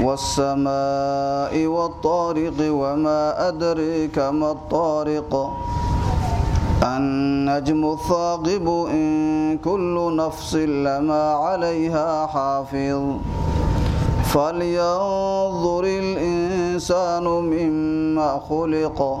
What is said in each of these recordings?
والسماء والطارق وما أدريك ما الطارق النجم الثاقب إن كل نفس لما عليها حافظ فلينظر الإنسان مما خلق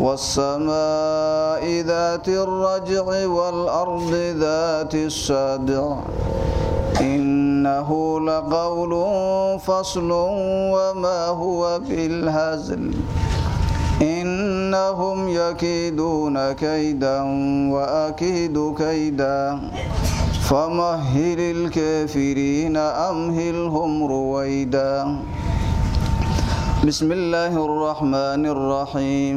والسماء ذات الرجع والأرض ذات السدع إنه لقول فصل وما هو بالهزل إنهم يكيدون كيدا وأكيد كيدا فمهل الكافرين أمهلهم رويدا بسم الله الرحمن الرحيم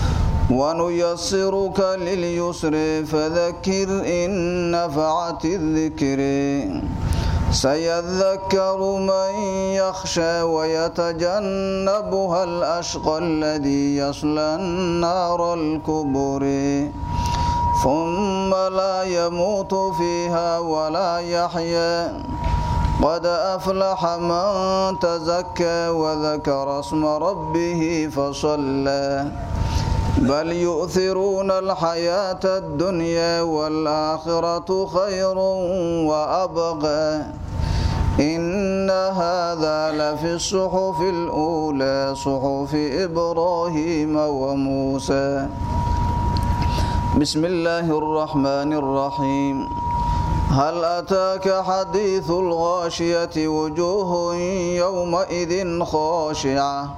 ونيسرك لليسر فذكر إن نفعت الذكر سيذكر من يخشى ويتجنبها الأشقى الذي يصلى النار الكبر ثم لا يموت فيها ولا يحيا قد أفلح من تزكى وذكر اسم ربه فصلى بل يؤثرون الحياة الدنيا والآخرة خير wa إن هذا لفي الصحف الأولى صحف إبراهيم وموسى بسم الله الرحمن الرحيم هل أتاك حديث الغاشية وجوه يومئذ خاشعة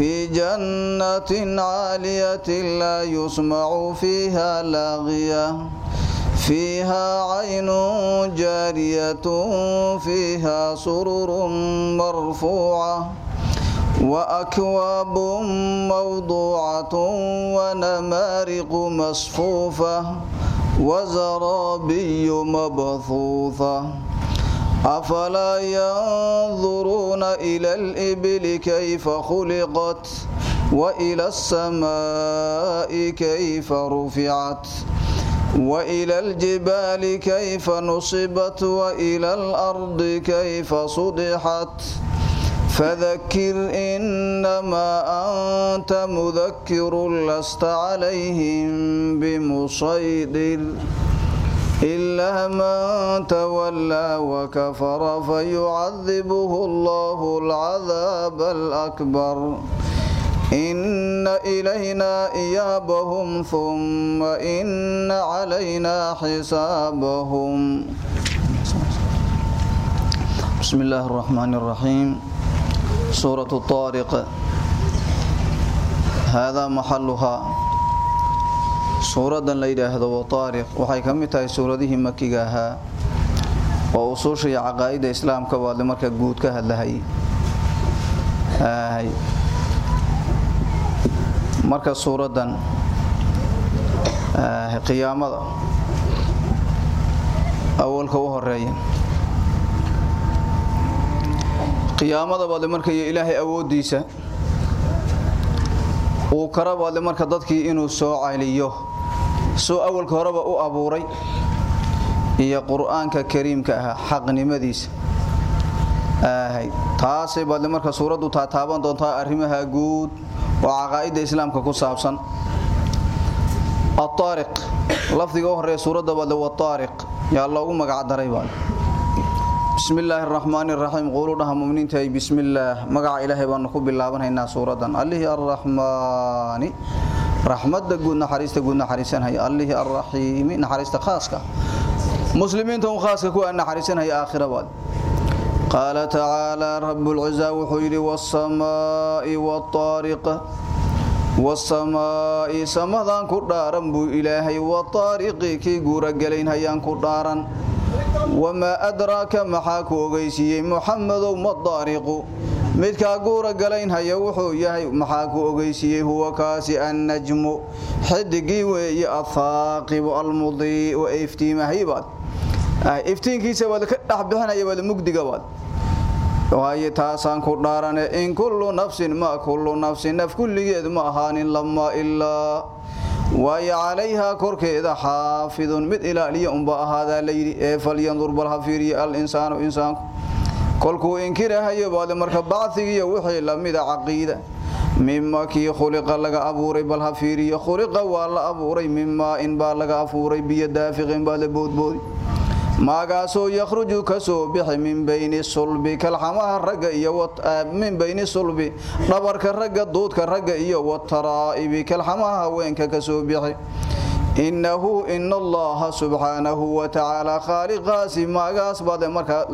في جنة عالية لا يسمع فيها لاغية فيها عين جارية فيها سرر مرفوعة وأكواب موضوعة ونمارق مصفوفة وزرابي مبثوثة أفلا ينظرون إلى الإبل كيف خلقت وإلى السماء كيف رفعت وإلى الجبال كيف نصبت وإلى الأرض كيف صدحت فذكر إنما أنت مذكر لست عليهم بمصيدر إلا من تولى وكفر فيعذبه الله العذاب الأكبر إن إلينا إيابهم ثم إن علينا حسابهم بسم الله الرحمن الرحيم سورة الطارق هذا محلها suuradan la yidhaahdo wataariq waxay ka mid tahay suuradihii makiga ahaa oo usuusha iyo caqaa'ida islaamka baadle marka guud ka hadlahay. Marka suuradan qiyaamada awalka u horreeya qiyaamada baadle marka iyo ilaahay awoodiisa uu kara baadle marka dadkii inuu soo celiyo soo awalka horeba u abuuray iyo qur'aanka kariimka ahaa xaqnimadiisa taasay baadle marka suuraddu taataaban doontaa arrimaha guud oo caqaa'ida islaamka ku saabsan. Aariq lafdiga u horreeya suuradda baadle wataariq yaa loogu magac daray baadle bismi illaahi araxmaani iraxiim quulu dhaha muminiintahay bismi illaah magaca ilaahay baanu ku bilaabanhaynaa suuradan allihii arraxmaani raxmadda guud naxariista guud naxariisanhaya allihii arraxiimi naxariista khaaska. Muslimiinta un khaaska kuwa naxariisanhaya aakhira baad qaala tacaalaa rabbulcizaa wuxuu yidhi wasamaa'i waariq wasamaa'i samadan ku dhaaran buu ilaahay wataariqi kii guuragelaynhayaan ku dhaaran. Wamaa adraaka maxaa ku ogeysiiyey? Muxamedow madaariqu midkaa guura galaynhaya wuxuu yahay maxaa ku ogeysiiyey huwa kaasi annajmu xidigii weeye athaaqibu almudiiu ee iftiimahaybaad iftiinkiisa waad ka dhexbixinaya waad mugdigabaad waaye taasaan ku dhaarane in kullu nafsin ma kullu nafsin naf kulligeed ma ahaanin lamaa ilaa waayo calayhaa korkeeda xaafidun mid ilaaliya unba ahaadaa layidhi ee falyandur bal ha al insaanu insaanku kolkuu inkirahayo baade marka bacdigiiyo wixii lamida caqiida. Mima kii khuliqa laga abuuray bal ha fiiriyo khuliqa waa la abuuray. Mimaa in baa laga afuuray biyo daafiqin baa la boodboodi. Maagaasoo yakhruju ka soo bixi min bayni sulbi kalxamaha ragga iyo min bayni sulbi dhabarka ragga duudka ragga iyo wataraa'ibi kalxamaha haweenka ka soo bixi. Innahu ina allaha subxaanahu watacaala khaaliqaasi maagaas baade markaa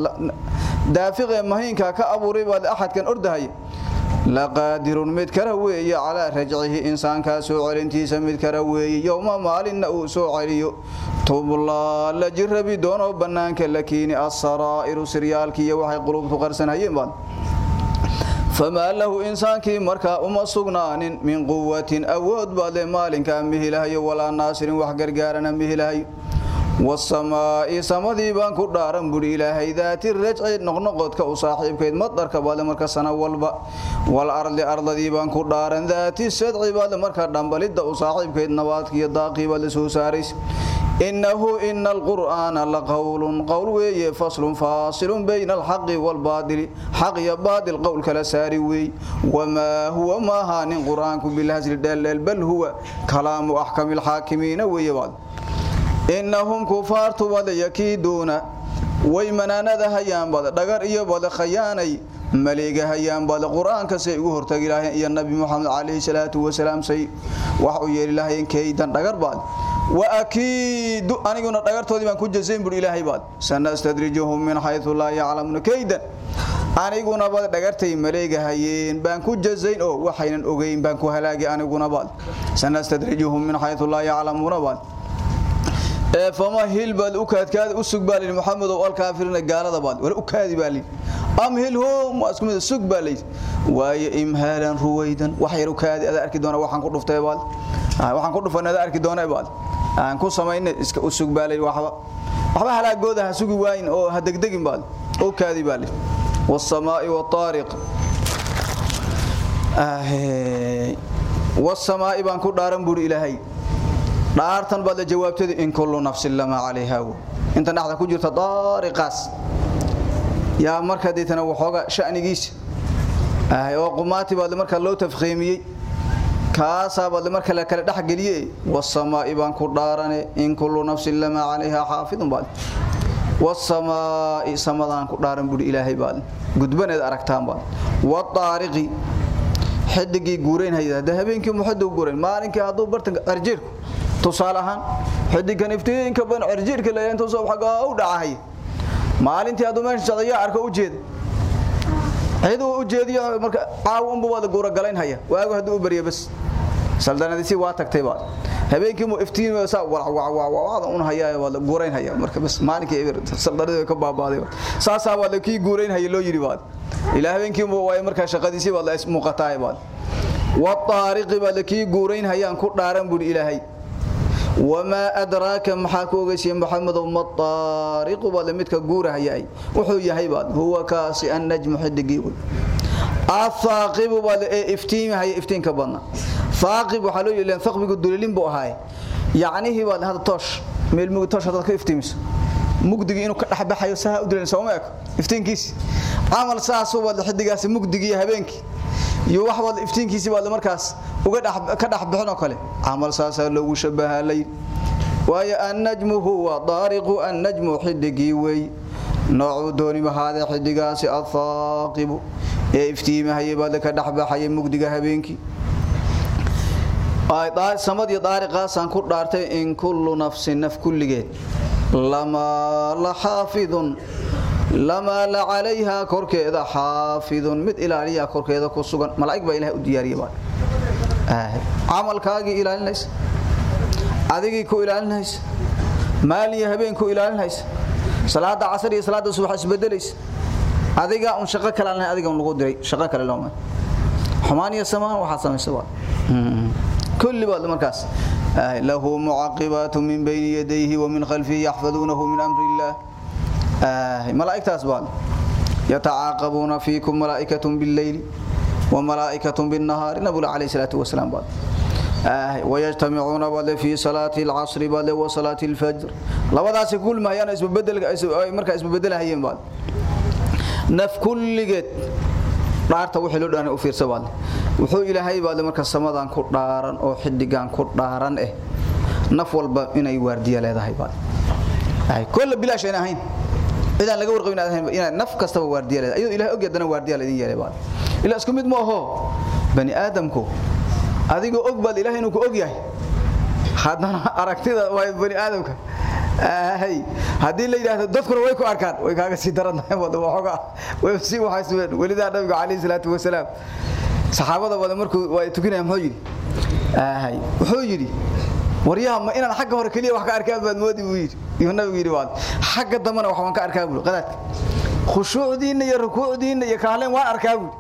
daafiqee mahiinka ka abuuray baad axadkan ordahaya laqaadirun mid kale weeye calaa rajcihi insaankaa soo celintiisa mid kale weeye. Yowma maalinna uu soo celiyo. Tublaa la jirabi doonoo bannaanka la kiini asaraa'iru siryaalkiiyo waxay qulubtu qarsanhayeen baad famaa lahu insaankii markaa uma sugnaanin min quwatin awood baadle maalinkaa mihilahayo walaa naasirin wax gargaarana mihilahayo wasamaa'i samadii baan ku dhaaran buhi ilaahay daati rajci noqnoqodka u saaxiibkeyd madarka baadle marka sana walba. Wal ardi ardadii baan ku dhaaran daati sadci baadle marka dhambalidda u saaxiibkeyd nabaadkiiyo daaqii baad la soo saarays innahu ina alqur'aana laqowlun qowl weeye faslun faasilun bayna alxaqi waalbaadili xaq iyo baadil qowl kala saari weey. Wamaa huwa ma ahaanin qur'aanku bilhasli dheeldheel bal huwa kalaamu axkami alxaakimiina weeye baad innahum kufaartu bada yakiiduuna. Way manaanada hayaan bada dhagar iyo bada khayaanay. Maleega hayaan bada qur'aanka say ugu hortagi lahayn iyo nabi moxamed calayhi salaatu wasalaam say wax u yeeli lahayn kaydan dhagar baad. Wa akiidu aniguna dhagartoodii baan ku jasayn buri ilaahay baad. Sanastadrijuhum min xaysu laa yaclamuuna kaydan. Aniguna bad dhagartay maleega hayeen baan ku jasayn oo waxaynan ogeyn baan ku halaagi aniguna baad. Sanastadrijuhum min xaysu laa yaclamuuna baad ee fama hilbaad u kaadkaada u sug baa lii maxamedow alkaafirina gaalada baad wala u kaadi baa lii amhilhum waa isku mid sug baa lii waaye imhaalan ruwaydan wax yar u kaadi ada arki doona waxaan ku dhuftay baad waxaan ku dhufan ada arki doona baad aan ku samaynay iska u sug baa lii waxba waxba halaagooda ha sugi waayin oo ha degdegin baad u kaadi baa lii والسماء والطارق آه والسماء بان ku dhaaran buri ilaahay dhaartan baad la jawaabtay in kullu nafsin lama alayha inta dhaxda ku jirta daariqas yaa marka deetana waxooga shanigiisa. Ah oo qumaati baad marka loo tafkhiimiyay kaasa baad marka la kala dhax galiyay wasamaa'i baan ku dhaarane in kullu nafsin lama alayha haafidun baad wasamaa'i samadan ku dhaaran buri ilaahay baad gudbaneed aragtaan baad wadaariqi xidigii guureyn hayda habeenkii muxaddu guureyn maalinkii haduu bartanka arjeerku tusaale ahaan xidigan iftiinka ban cirjiirka la inta soo xaga u dhacahay maalintii aad meesha socdaya arko u jeed. Ciidu u jeediyo marka caaw unba wada guura galayn haya waagu haduu u bariyo bas saldanadiisi waa tagtay baad. Habeenkii mu iftiin saa walac wac wac wacda un hayaa waa la guurayn hayaa marka bas maalinkii eber saldharid ka baabaaday saasaa waa la kii guurayn haya loo yiri baad. Ilaa habeenkii mu waay marka shaqadiisii waa la muuqataa baad. Wataariqi baa la kii guurayn hayaan ku dhaaran buri ilaahay wamaa adraaka maxaa ku ogeysiye maxamedow mataariqu baad midka guurahayay wuxuu yahay baad huwa kaasi annajmu xidigii wey athaaqibu baad ee iftiimahaya iftiinka badna thaaqib waxaa loo yeelan thaqbigu dulilin buu ahaay yacnihii baad hada toosh meel mugdi toosh hadaad ka iftiimiso mugdigii inuu ka dhexbaxayo saha u dilan sooma eko iftiinkiisi. Camal saasuu baad xidigaasi mugdigii habeenkii. Iyo wax wada iftiinkiisi baad markaas uga ka dhax bixin oo kale. Camal saasa loogu shabahaa lay waayo annajmu huwa daariqu annajmu xidigii wey. Noocu dooni mahaade xidigaasi athaaqibu. Ee iftiimahaya baad ka dhaxbaxaya mugdiga habeenkii. Samad iyo daariqaasaan ku dhaartay in kullu nafsin naf kulligeed lamaa la xaafidun lamaa la calayhaa korkeeda xaafidun mid ilaaliyaa korkeeda ku sugan. Malaa'ig baa ilahay u diyaariya baa. Camalkaagii ilaalinaysa. Adigii ku ilaalinaysa. Maalin iyo habeen ku ilaalinaysa. Salaada casar iyo salaada subax isbedelaysa adiga un shaqo kale aan adiga lagu diray. Shaqo kale looma xumaan iyo samaan waxaa samaysa baa كل بعد مركز له معقبات من بين يديه ومن خلفه يحفظونه من أمر الله ملائكة أسبال يتعاقبون فيكم ملائكة بالليل وملائكة بالنهار نبول عليه الصلاة والسلام بعد ويجتمعون بعد في صلاة العصر بعد وصلاة الفجر لبداس كل ما يانا اسبدل مركز اسبدل هيين بعد نف كل جد dhaarta wixii loo dhaanay u fiirsabaad wuxuu ilaahay baad marka samadan ku dhaaran oo xidigan ku dhaaran eh naf walba inay waardiya leedahay baad. Ay kullu bilaash ahayn. Idan laga warqabin ahayn inay naf kastaba waardiya leedahay. Ayuu ilaahay ogeedana waardiya leedin yeelay baad. Ila isku mid ma aho bani aadamku adigoo og baad ilaahay inuu ku og yahay. Aragtida waa bani aadamka haddii la yidhaahdo dadkuna way ku arkaan. Way kaaga sii darantahay welidaa nabiga calayhi salaatu wasalaam saxaabada wada markuu waa tukinaya muxuu yidhi? Wuxuu yidhi waryaha ma inaan xagga hore keliya wax ka arkaan baad moodi buu yidhi. Iyo nabigu yidhi waad xagga dambana wax waan ka arkaa buu qadaadka khushuucdiinna iyo rukuucdiinna iyo kahleen waan arkaa buu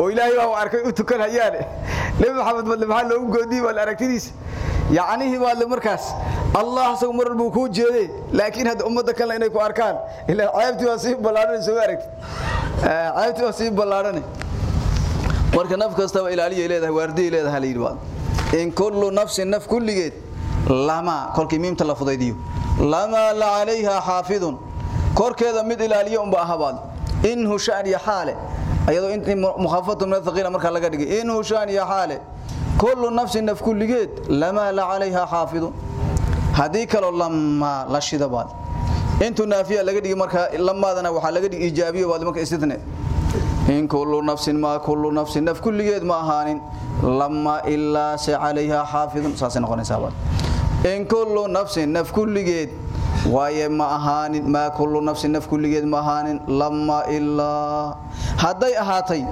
oo ilaahay baa arkay u tukan hayaane nabi maxamed madle maxaa loogu goodiyey? Baa aragtidiisa yacnihii baa markaas. Allah asagu mar walbuu kuu jeedee laakiin hadda ummadda kale inay ku arkaan. Ilaa ceebtii waa sii ballaadhanay soo aragti. Ceebtii waa sii ballaadhanay marka naf kastaba ilaaliyay leedahay waardiyay leedahay la yidhi baad in kullu nafsin naf kulligeed lama kolkii miimta la fudaydiyo. Lama la calayha xaafidun. Korkeeda mid ilaaliyo unba ahabaad in hushaan iyo xaale. Ayadoo in mukhafafatu min athaqiila marka laga dhigay. In hushaan iyo xaale kullu nafsin naf kulligeed lama la calayha xaafidun haddii kaloo lama la shida baad intuu laga dhigi marka lamaadana waxaa laga dhigi ijaabiyo baad marka istithne in kullu nafsin ma kullu nafsin naf kulligeed ma ahaanin lama ilaa se calayha xaafidun saasay noqonaysaa in kullu nafsin naf kulligeed waaye ma ahaanin maa kullu nafsin naf kulligeed ma ahaanin lama ilaa hadday ahaatay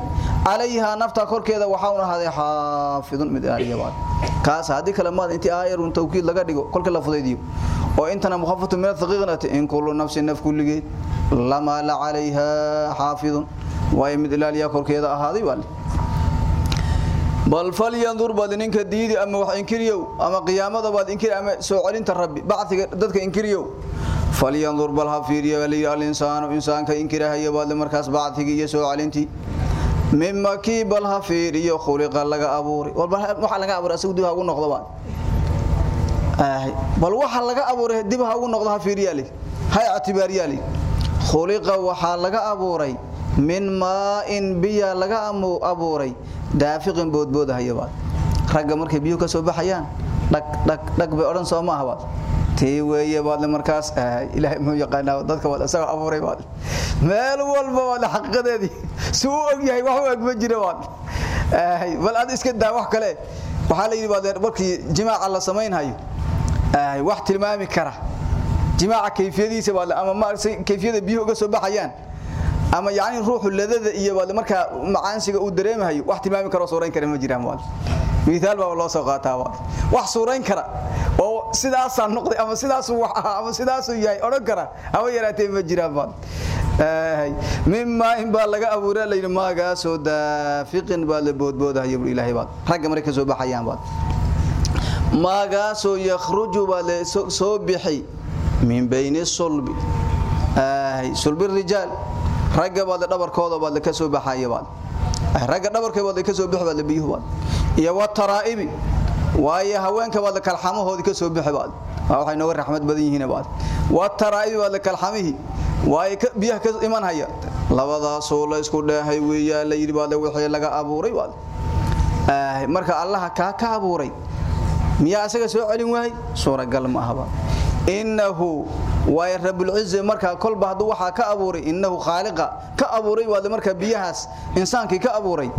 calayhaa nafta korkeeda waxaa un ahaaday xaafidun mid ilaaliya baad kaas haddii kale maad intii aayarun tawkiid laga dhigo kolka la fudaydiyo. Oo intana mukhafatu min athaqiiqnati in kullu nafsin naf kulligeed lama la calayhaa xaafidun. Waaye mid ilaaliya korkeeda ahaaday baa bal falyandur baad ninka diidi ama wax inkiriyow ama qiyaamada baad inkiri ama soo celinta rabbi bacdiga dadka inkiriyow. Falyandur bal ha fiiriyo bal al-insaanu insaanka inkirahaya baad markaas bacdiga iyo soo celintii mimma kii bal ha fiiriyo khuliqa laga abuuray waxa laga abuuray asagu dib ugu noqdo baad. Bal waxa laga abuuray dib ugu noqdo ha fiiriyaali ha ictibaariyaali khuliqa waxa laga abuuray min maa'in biya laga abuuray daafiqin boodboodahaya baad. Ragga markay biyuhu ka soo baxayaan dhag dhag dhag bay odhan soo maaha baad. Tii weeye baadle markaas ilaahay muxuu yaqaanaa dadka baad isaga abuuray baad. Meel walba baad xaqiiqadeedii si uu og yahay wax u eg ma jira baad. Bal aad iska daa wax kale. Waxaa la yidhi baad markii jimaaca la samaynhayo wax tilmaami kara. Jimaaca kayfiyadiisa baad ama maaragtay kayfiyada biyuhu uga soo baxayaan ama yaani ruuxu ladada iyo wad marka macaansiga uu dareemayo wax tilmaami karo soorayn kara ma jiraan wal miisaal baa loo soo qaataa wax suurayn kara oo sidaasaa noqday ama sidaasuu wax ahaa ama sidaasuu yahay odhan kara haba yaraatee ma jiraan baad mimaa in baa laga abuura layidhi maagaasoo daafiqin baa la boodboodahaya bur ilaahay baad ragga maray ka soo baxayaan baad maagaasoo yakhruju baa la soo bixi min bayni sulbi. Sulbi rijaal ragga baad dhabarkooda baad ka soo baxaya baad. Ragga dhabarkooda baad ka soo bixi baad la biyuhu baad. Iyo wataraa'ibi waayo haweenka baad la kalxamahoodii ka soo bixi baad. Waxay nooga raxmad badan yihiin baad. Wataraa'ibi baad la kalxamihi waayo biyaha ka iman haya. Labadaasoo la isku dheehay weeyaa la yidhi baad wixii laga abuuray baad. Marka allaha kaa ka abuuray miyaa asaga soo celin waayay suuragal ma ahaba innahu waay rabulcize markaa kolba hadduu waxaa ka abuuray innahu khaaliqa ka abuuray waad markaa biyahaas insaankii ka abuuray.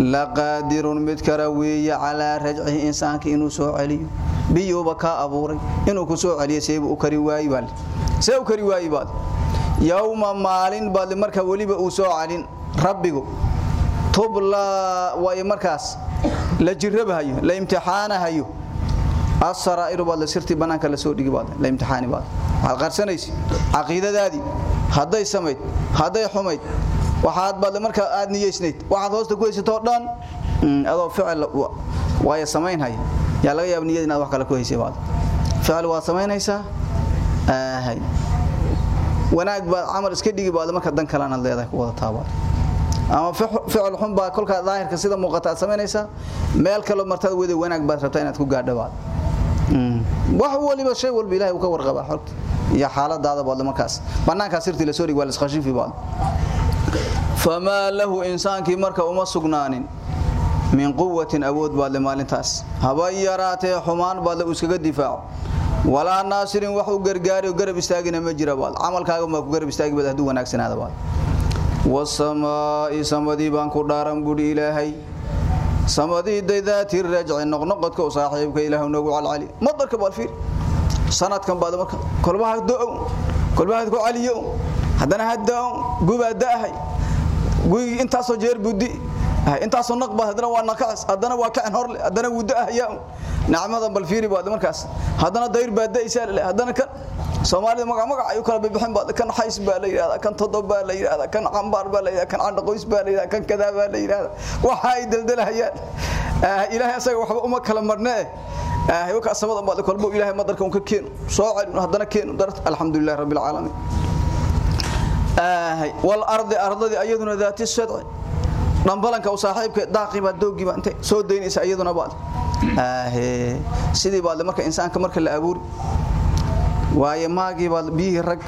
Laqaadirun mid kara weeye calaa rajcihi insaanka inuu soo celiyo. Biyuuba kaa abuuray inuu ku soo celiyo seebu u kari waayi baad see u kari waayi baad yowma maalin baad markaa weliba uu soo celin rabbigu. Tublaa waayo markaas la jirabahayo la imtixaanahayo asaraa'iru baad la sirtii la soo dhigi baad la imtixaani baad. Waxaad qarsanaysi caqiidadaadii hadday samayd hadday xumayd waxaad baad markaa aad niyeysnayd waxaad hoosta ku dhan adoo ficil waayo samaynhaya yaa laga yaaba niyada inaad wax kale ku haysay baad. Ficil waad samaynaysaa aahay. Wanaag baad camal iska dhigi baad marka dan kalena leedahay ku wada taabaad ama ficil xun baa kolka daahirka sida muuqata aad meel kale martada wada wanaag baad rabtaa inaad ku gaadho baad wax waliba shay walba ilaahay uu ka warqabaa xogta iyo xaaladaada baad markaas banaanka sirtii la soo dhig waa la isqashifi baad famaa lahu insaankii marka uma sugnaanin min quwatin awood baad maalintaas. Haba yaraatee xumaan baad le iskaga difaaco. Walaa naasirin wax u gargaari oo garab istaagina ma jira baad camalkaaga maa ku garab istaagi baad hadduu wanaagsanaada baad wasamaa'i samadii baan ku dhaaran buhi ilaahay samadii daydaati rajci noqnoqodka u saaxiibka ilaahu noogu calcali madarka fiir? Sanadkan baad marka. Kolbaha do-ow. Kolbaha ku caliyo haddana hadda gubaa da'ahay. Guyigii intaasoo jeer buddi intaasoo naqba haddana waa naqacs haddana waa kacin horle haddana wuu da'ahayaa nacmadan bal fiiri baad markaas. Haddana dayr baa da'aysaa lale haddana kan soomaalida magac magac ay u kala bixin baad. Kan xays baa la yiraahdaa kan todob baa la yiraahdaa kan qambaar baa la yiraahdaa kan candho qoys baa la yiraahdaa kan kadaa baa la yiraahdaa waxa ay daldalahayaan ilaahay asaga waxba uma kala marnee ah waka samada baad kolbo ilaahay madarka uu ka keeno soo celin haddana keeno dar alxamdulillaah rabbil caalamiin. Ah wal ardi ardadi ayaduna daati sadci dhambalanka saaxiibka daaqiba doogiba intay soo deynaysa ayaduna baad. Ah sidii baad marka insaanka marka la abuuri waaye maagii baad biyihii rag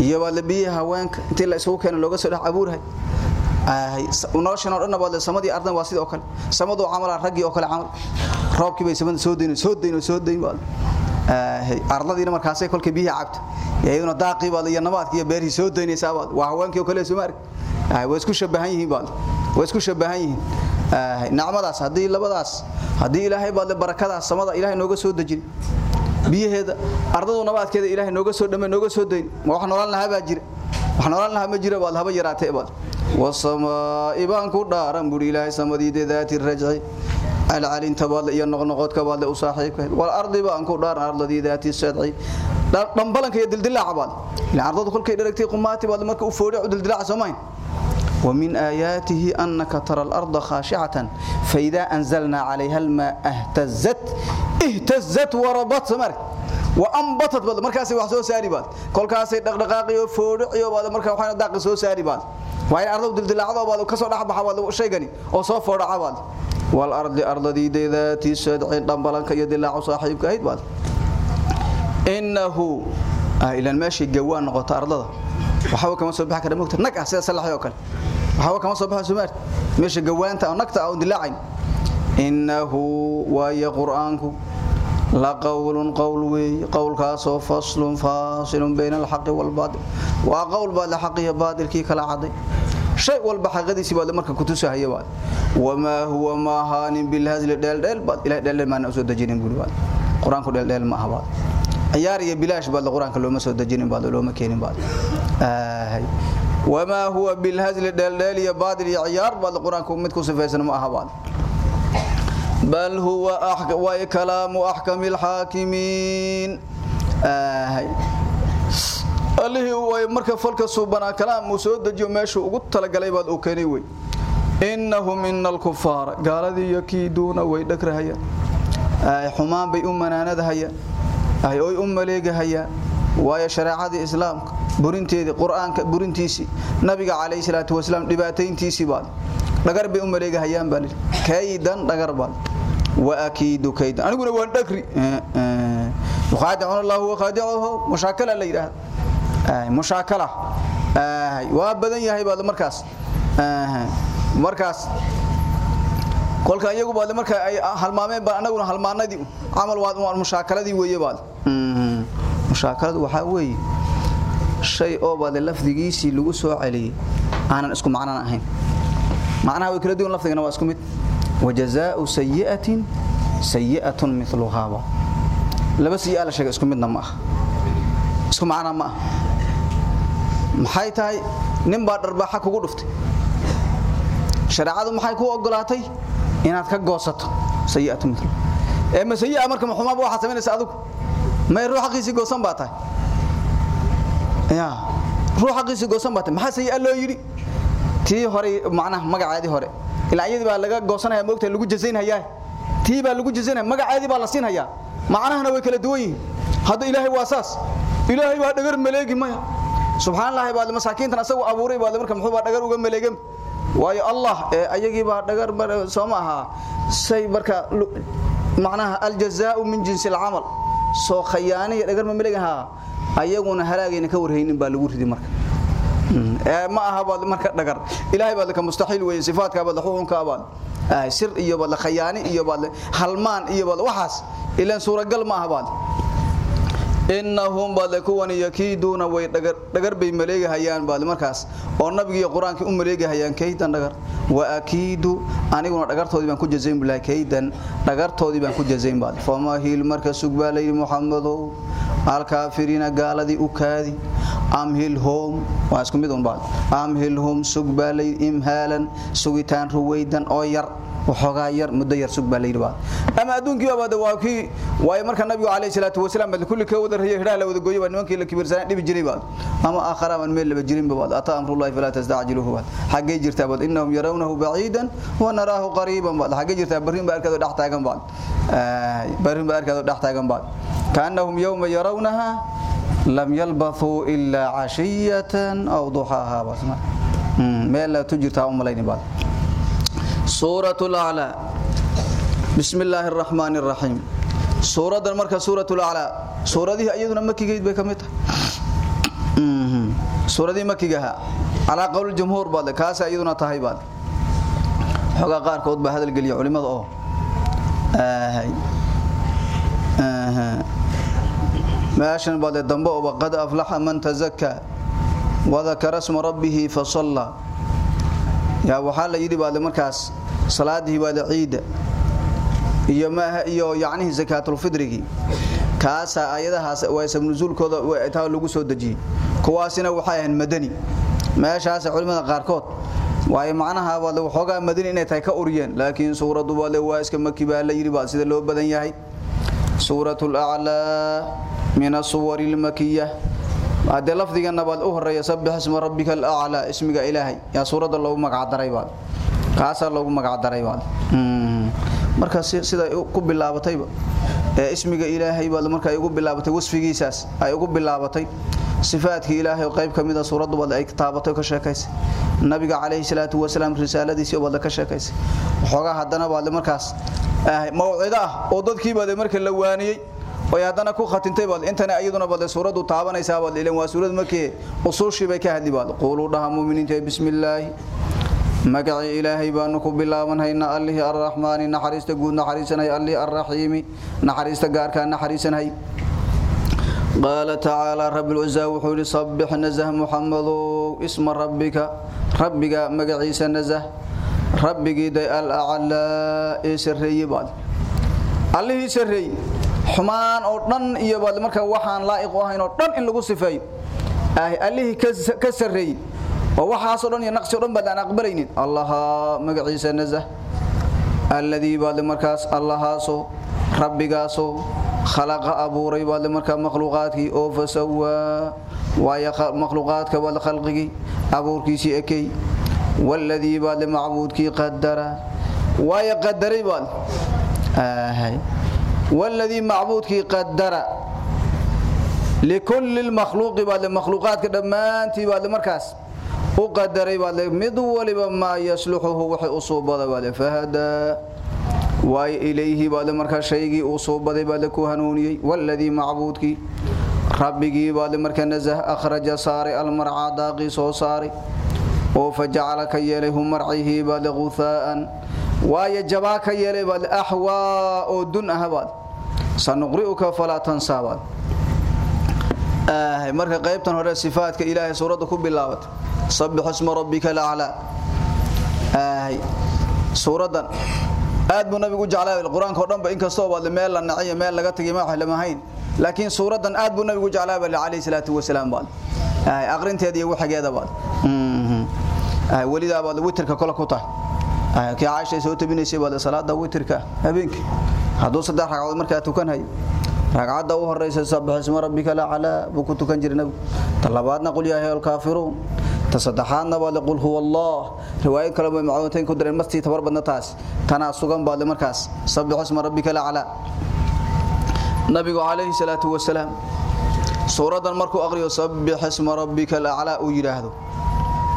iyo baad la biyihii haweenka intii la isugu keeno looga soo dhex abuurahay noloshan oo dhan baad ardan waa sidoo kale. Samadu camala raggii oo kale camal. Roobkii samada soo deyn soo deyn soo baad ardadiina markaasay kolkii biyihii cabta iyaduna daaqii baad iyo nabaadkii iyo beerihii soo deynaysaa baad waa haweenkii oo kale soo maark way isku shabahan yihiin baad. Way isku shabahan yihiin. Nacmadaas haddii labadaas haddii ilaahay baad barakadaas samada ilaahay nooga soo dejin. Biyaheeda ardadu nabaadkeeda ilaahay nooga soo dhame nooga soo deyn ma wax nolol lahaa baa jira. Wax nolol lahaa ma jira baad haba yaraatee baad. Wasamaa'i baan ku dhaaran buhi ilaahay samadiide daati rajci alcalinta baadle iyo noqnoqodka baadle u saaxiibkahayd wal ardi baan ku dhaaran arladii daati sadci. Iyo dildilaaca baadle ilaa ardadu kolkay dharagtay qumaati baadle marka u foodhic u dildilaaca soomayn ومن آياته أنك ترى الأرض خاشعة فإذا أنزلنا عليها الماء اهتزت اهتزت وربت سمرك وأنبتت بعد مركاسي وحسو ساري بعد كل كاسي دقدقاقي وفورعي بعد مركا وحنا داق سو ساري بعد وهي أرض دلدلعة بعد وكسو دحبح بعد وشيغني وصو فورع بعد والأرض أرض دي ذاتي سدع دنبلنك يدلع صاحبك هيد بعد إنه آه إلى الماشي جوان نقطة أرضها waxaa kama soo baxay kadamogta nag ah sida salaxay oo kale waxaa kama soo baxay sumaar meesha gawaanta oo nagta oo dilaacayn innahu wa ya quraanku لقول قول وي قول كاسو فصل فاصل بين الحق والباطل وقول بعد الحق يا باطل كي كلا عدي شيء والبا حقديسي بعد marka ku tusahay waa. Wama huwa ma hanin bil hazl dal dal bad ila dal ma soo dajinin buu waa. Quraanku dal dal ma haba ciyaar iyo bilaash baa quraanka looma soo dajinin baa looma keenin baa ahay wama huwa bil hazl dal dal ya baadil ciyaar baa quraanku mid ku sifaysan ma haba bal huwa wa kalaamu axkami alxaakimiin allihii way marka falka suubanaa kalaam uu soo dejiyo meeshuu ugu talagalay baad keenay wey innahum ina alkufaara gaaladii yakiiduuna way dhagrahayaan xumaan bay u manaanadahayaan oy u maleegahayaan waayo shareecadii islaamka burinteedii qur'aanka burintiisii nabiga calayhi salaatu wasalaam dhibaatayntiisii baad dhagar bay u maleegahayaan baa lii kaydan dhagar baad wa akiidu kaydan aniguna waan dhagri yuqaadicuna allahu waqaadicuhu mushaakala la yidhaahda mushaakala waa badan yahay baad markaas markaas kolka iyagu baad marka ay halmaameen baa anaguna halmaanadii amal waa mushaakaladii weeye baad mushaakaladu waxaa weeye shay oo baad lafdigiisii lagu soo celiyey aanan isku macnana ahayn macnaha way kala duwan lafdigana waa isku mid wajazaau sayi'atin sayi'atun miluhaaba laba sayi'a la sheegay isku midna ma aha isku macna ma aha maxay tahay nin baa dharbaaxa kugu dhuftay shareecadu maxay ku ogolaatay inaad ka goosato sayi'atu mithlu ee ma sayi'a marka maxumaaba waxaad samaynaysa adigu may ruux xaqiisii goosan baa tahay ya ruux xaqiisii goosan baa tahay maxaa sayi'a loo yidhi tii hore macnaha magaceedii hore. Ilaa iyadii baa laga goosanaya moogta lagu jazaynhayaa tii baa lagu jazaynaya magaceedii baa la siinhayaa macnahana way kala duwan yihiin. Hadda ilaahay waa saas ilaahay baa dhagar maleegi maya. Subxaanallaahi baad masaakiintan asagu abuuray baad marka muxuu baa dhagar uga maleegan waayo allah ayagii baa dhagar soo ma aha. Say marka macnaha aljazaa'u min jinsi alcamal soo khayaaniya dhagar ma maleegaha ayaguna halaagayna ka warhaynin baa lagu ridi marka ma aha baad marka dhagar. Ilaahay baad ka mustaxiil weeye sifaadka baad xukunka baad. Sir iyo baad khayaani iyo baad halmaan iyo baad waxaas. Ilaan suuragal ma aha baad innahum baad kuwan yakiiduuna way dhagar bay maleegahayaan baad markaas. Oo nabiga quraanka u maleegahayaan kaydan dhagar wa akiidu aniguna dhagartoodii baan ku jazayn billahi kaydan dhagartoodii baan ku jazayn baad fama hil marka sugbaalay muhammadu al kaafirina gaaladi u kaadi. Amhilhum waa isku mid un baad amhilhum sugbaalay imhalan sugitaan ruwaydan oo yar waxoogaa yar muddo yar sug baa la yidhi ama adduunkii baabada waa kii waayo marka nabigu salaatu wasalaam baad kulli ka wada rayay hidhaha la wada gooyay nimankii la kibirsanaa dhibi jiray baad. Ama aakhara aan meel laba jirin baad. Ataa amrullahi falaa tastacjiluhu baad. Xaggee jirtaa baad. Innahum yarawnahu baciidan wa naraahu qariiban baad. Xaggee jirtaa barrin baa arkado dhex baad. Barrin baa arkado dhex baad. Kaannahum yawma yarawnaha lam yalbathuu ilaa cashiyatan aw duxaaha baad. Meel la tu jirtaa u baad سورة الأعلى بسم الله الرحمن الرحيم سورة مركة سورة الأعلى سورة دي أيضنا مكي جيد بكمتها سورة دي مكي جها على قول الجمهور بعد كاسة أيضنا تهي بعد حقا قار كود بهذا القليل علماء أوه آه هاي آه ماشن بعد الدنباء وقد أفلح من تزكى وذكر اسم ربه فصلى yaa waxaa la yidhi baad markaas salaadii baad ciida iyo maaha iyo yacnihi zakaatul fidrigi. Kaasa ayadahaas waa sabab nuzuulkooda taa lagu soo dajiyay kuwaasina waxay ahayn madani. Meeshaas culimada qaarkood waayo macnaha baad waxoogaa madani inay tahay ka uriyeen laakiin suuradu baad waa iska maki baa la yidhi baad sida loo badan yahay. Suuratul a'laa min as-suwar al-makiyyah hadee lafdigana baad u horreeya sabbix isma rabbika al-a'la ismiga ilaahay. Yaa suurada loogu magac daray kaasa loogu magac daray baad marka sida ku bilaabatayba ismiga ilaahay baad marka ugu bilaabatay wasfigiisaas ay ugu bilaabatay sifaadkii ilaahay oo qayb kamida suuradu baad ay kitaabatay ka sheekaysay. Nabiga calayhi salaatu wasalaam risaaladiisii baad ka sheekaysay. Xogaa hadana baad markaas mawcida ah oo dadkii baad marka la waaniyay way hadana ku khatintay baad intana ayaduna baad suuradu taabanaysaa baad ileen waa suurad markii usuushii bay ka hadli baad qulu dhaha muuminiinta bismillaah magaci ilaahay baanu ku bilaabanayna allahi arrahmaani naxariista guud naxariisanay allahi arrahiimi naxariista gaarka naxariisanay قال تعالى رب العزة وحول صبح نزه محمد اسم ربك ربك مقعيس نزه ربك دي الأعلى سري بعد الله سري xumaan oo dhan iyo baad marka waxaan laa'iq u ahayn oo dhan in lagu sifeeyo ah alihi ka sareey وwaxaas oo dhan iyo naqsi oo dhan baad aan aqbalaynin. Allaha magaciisa nazah alladii baad markaas allahaaso rabbigaaso khalaqa abuuray baad markaa makhluuqaadkii oo fasawaa waaya makhluuqaadka baad khalqigii abuurkiisii ekay والذي بعد معبودك قدر ويا قدر بال آه والذي معبودك قدر لكل المخلوق بعد المخلوقات كدمانتي بعد مركز وقدري بعد مدول ما يصلحه وحي أصوبه بعد فهدى واي إليه بعد مركز شيء أصوبه بعد كهنوني والذي معبودكي ربكي بعد مركز نزه أخرج صاري المرعى داقي صو صاري oo fajacala ka yeelay hum marcihi baad guthaan waaya jabaa ka yeelay baad ahwa oo dun ahbaad sanuqri'uka fala tansabaad ah marka qaybtan hore sifaadka ilaahay suurada ku bilaabat la'ala ah suuradan. Aad buu nabigu jeclaa quraanka oo dhanba inkastoo baad meel la naciyo meel laga tagay ma wax lama hayn laakiin suuradan aad buu nabigu jeclaa bal alayhi salatu wasalaam baad aqrinteeda iyo waxigeeda baad ay walidaa baad witirka kala ku tahay. Ay ka Aisha soo tabinaysay baad salaada witirka habeenkii. Haduu saddex ragcadood markaa tukanay ragcada u horeysa sabbih isma rabbika la ala buu ku tukan jirnaa talabaadna qul yaa ayyuhal kaafiruun tasaddaxaadna baad qul huwa allah riwaayad kale bay macluumateen ku dareen mastii tabar badna taas. Tana sugan baad markaas. Sabbih isma rabbika la ala nabigu alayhi salatu wasalaam suuradan markuu aqriyo sabbih isma rabbika la ala uu yiraahdo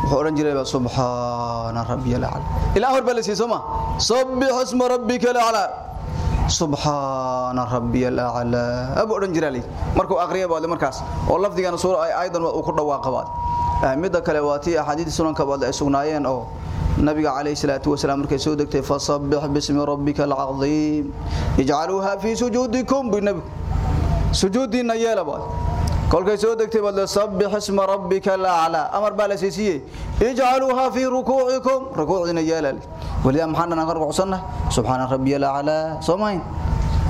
wuxuu oran jiray subhana rabbiyal a'la. Ila hor bal siisoma sabbih isma rabbikal a'la subhana rabbiyal a'la. Abu oran jiray markuu aqriyo baad markaas. Oo lafdigan suura ay aydan ku dhawaaqabaad mid kale waa tii sunanka baad ay oo nabiga kaleey salaatu wasalaam markay soo degtay fasabbih bismi rabbikal azim ij'aluha fi sujudikum bi nabi. Sujuudina yeelabaad kolkay soo degtay bad sabbih isma rabbika la'ala amar bala siisiye ij'aluha fi ruku'ikum ruku'ina yalal waliya maxana nagar rucsanna subhana rabbiyal a'la. Soomayn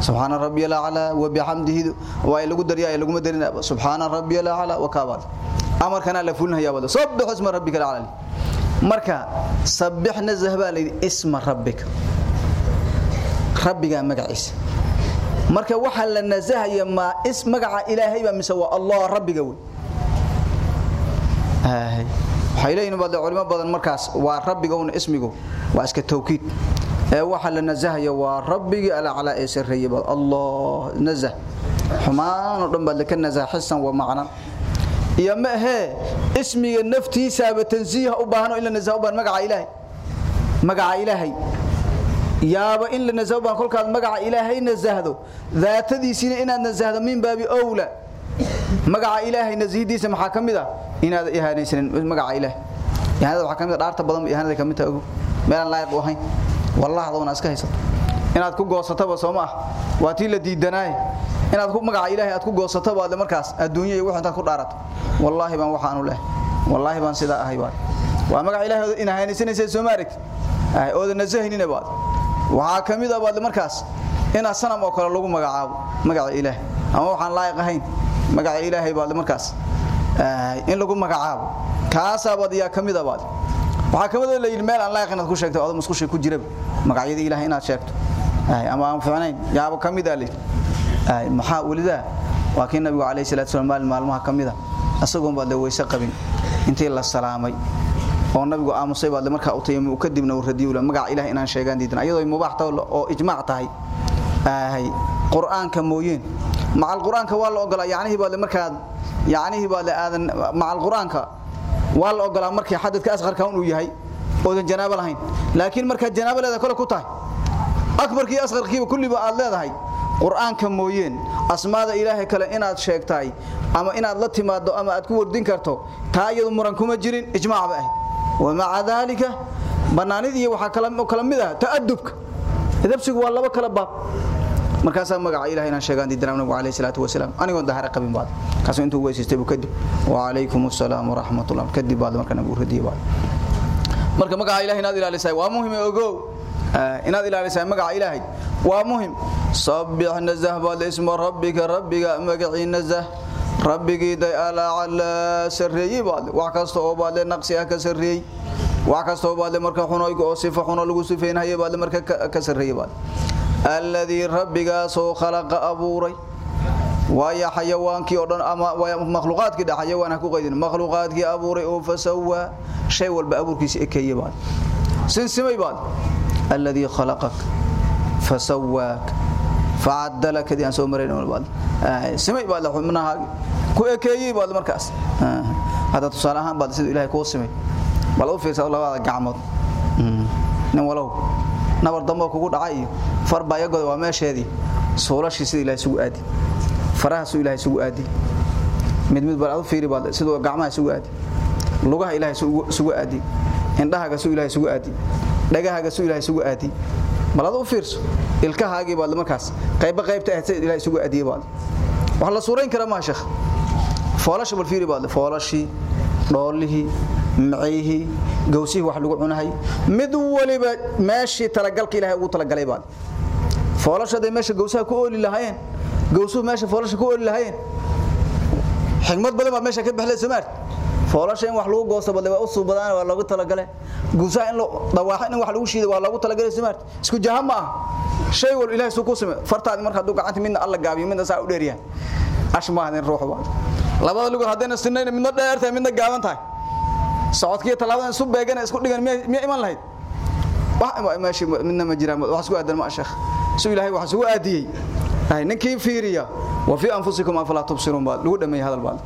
subhana rabbiyal a'la wa bihamdihi. Wa ilagu dariya ilagu madarina subhana rabbiyal a'la wa kabad amar kana la fulnaya wada sabbih isma rabbikal a'la marka sabbih nazahba isma rabbika rabbiga magaciisa. Marka waxa la nazahaya ma is ilaahay ba mise waa allah rabbiga wey. Ay hayleen bad culimo badan markaas waa rabbiga una ismigu waa iska tawkiid. Ee waxa la nazahaya waa rabbiga ala ala bad allah nazah. Xumaan oo dhan bad ka nazah hisan wa macna iyo ma he. Ismiga naftiisa ba tansiiha u baahno in la nazaho baan magaca ilaahay. Magaca ilaahay. Yaaba in la nazaho baan kolkaad magaca ilaahay nazahdo. Daatadiisina inaad nazahdo min baabi awla. Magaca ilaahay nazihidiisa maxaa ka mid ah? Inaad ihaanaysanin magaca ilaahay. Yahanada waxaa ka mid ah dhaarta badan yahanada ka mid tahay meelan laayiq u ahayn. Wallahi aduna iska haysato inaad ku goosataba soo ma ah waa tii la diidanaay inaad ku magaca ilaahay aad ku goosataba aad markaas adduunyo iyo intaad ku dhaarato wallahi baan waxaanu leh. Wallahi baan sidaa ahay baa waa magaca ilaahay in ahaanaysanaysa soo maarig? Ay ooda nazahinina baad waxa ka mid ah baad markaas. Ina sanam oo kale lagu magacaabo magaca ilaahay. Ama waxaan laayiq ahayn magaca ilaahay baad markaas. In lagu magacaabo kaasa baad yaa ka mid ah waxa ka mid ah leeyil meel aan laayiq ku sheegto oo musqushay ku jiraba. Magacyada ilaahay inaad sheegto ama aan fiicnayn yaabo ka mid ah leeyil ay maxaa walida waa kii nabigu kaleey salaatu salaam maalmaha ka mid ah. Asagoon baad weyse qabin. Intii la salaamay. Oo nabigu aamusay baad markaa u tayamum kadibna uu radiyo magaca ilaahay inaan sheegan diidan ayadoo mubaax tahay oo ijmaac tahay. Ay quraanka mooyeen. Macal quraanka waa la ogolaa. Yaanihi baad markaa yaanihi baad aadan macal quraanka waa la ogolaa markii xadadka asqarka uu yahay. Oo janaabo lahayn. Laakiin marka janaabo leedahay kala ku tahay akbarkii asqarkiiba kulliba aad leedahay quraanka mooyeen asmaada ilaahay kale inaad sheegtay ama inaad la timaado ama aad ku wardin karto taa iyadu muran kuma jirin ijmaac ba ahayd ومع ذلك banaanidii waxa kala kala mid ah taadubka idabsigu waa laba kala baab markaas magaca ilaahay inaan sheegan diidana nabiga kaleey salaatu wasalaam anigoon dahara qabin baad kaas intuu weysistay buu kadib wa alaykum assalaam wa rahmatullah kadib baad markaa nabigu radiyay baad marka magaca ilaahay inaad ilaalisay waa muhiim ogow inaad ilaalisay magaca ilaahay. Waa muhiim sabbih nazah baad isma rabbika rabbiga magaci nazah rabbigii day ala ala sareeyay baad wax kasta oo baad naqsi ah ka sareeyay wax kastoo baad marka xunoy oo sifa xuno lagu sifeynaya baad marka ka sareeyay baad alladii rabbigaas oo khalaqa abuuray. Waaya xayawaankii oo dhan ama makhluuqaadkii dha xayawaan ku qaydin. Makhluuqaadkii abuuray oo fasawa shay walba abuurkiisa ekeeyay baad sinsimay baad alladii khalaqak fasawaak فعدلك دي ان سو مرين بعد سمي بعد xubnaha ku ekeeyay baad markaas hada tusaalahan baad sida ilaahay ku simay bal u fiirsa labada gacmood nin walow nabar dambo kugu dhacay farba yagooda waa meesheedii soolashi sida ilaahay sugu aadi faraha sida ilaahay sugu aadi mid mid bal u fiiri baad sida gacmaha sugu aadi lugaha ilaahay sugu aadi indhaha sida ilaahay sugu aadi dhagaha sida ilaahay sugu aadi. Balad u fiirso ilkahaagii baad markaas qayb qaybta ah sida ilaahay isugu adiyay baad. Wax la suureyn kara ma sheekh. Foolash bal fiiri baad foolashi dhoolihi macihi gowsihi wax lagu cunahay. Mid waliba meeshii talagalka ilaahay ugu talagalay baad. Foolashada meesha gowsaha ku ooli lahaayeen gowsuhu meesha foolasha ku ooli lahaayeen. Xigmad badan baa meesha ka baxlay Soomaaliya foolasha in wax lagu goosto bal waa u soo badaan waa lagu talagalay. Guusaa in dawaaxa in wax lagu shiido waa lagu talagalay Soomaaliya isku jaham ah shay wal ilaahay soo ku samee fartaad marka haduu gacanta midna alla gaabiyo midna saa u dheeriyaa ashmaadin ruuxba labada lugu hadayna sinayna midna dheertay midna gaaban tahay. Socodkii talaabada isu beegan isku dhigan miya iman lahayd. Wax ma midna ma jiraan wax isku aadan ma sheekh. Soo ilaahay wax isku aadiyay ay ninkii fiiriya wa fi anfusikum afala tubsirun baad lagu dhameeyay hadal baad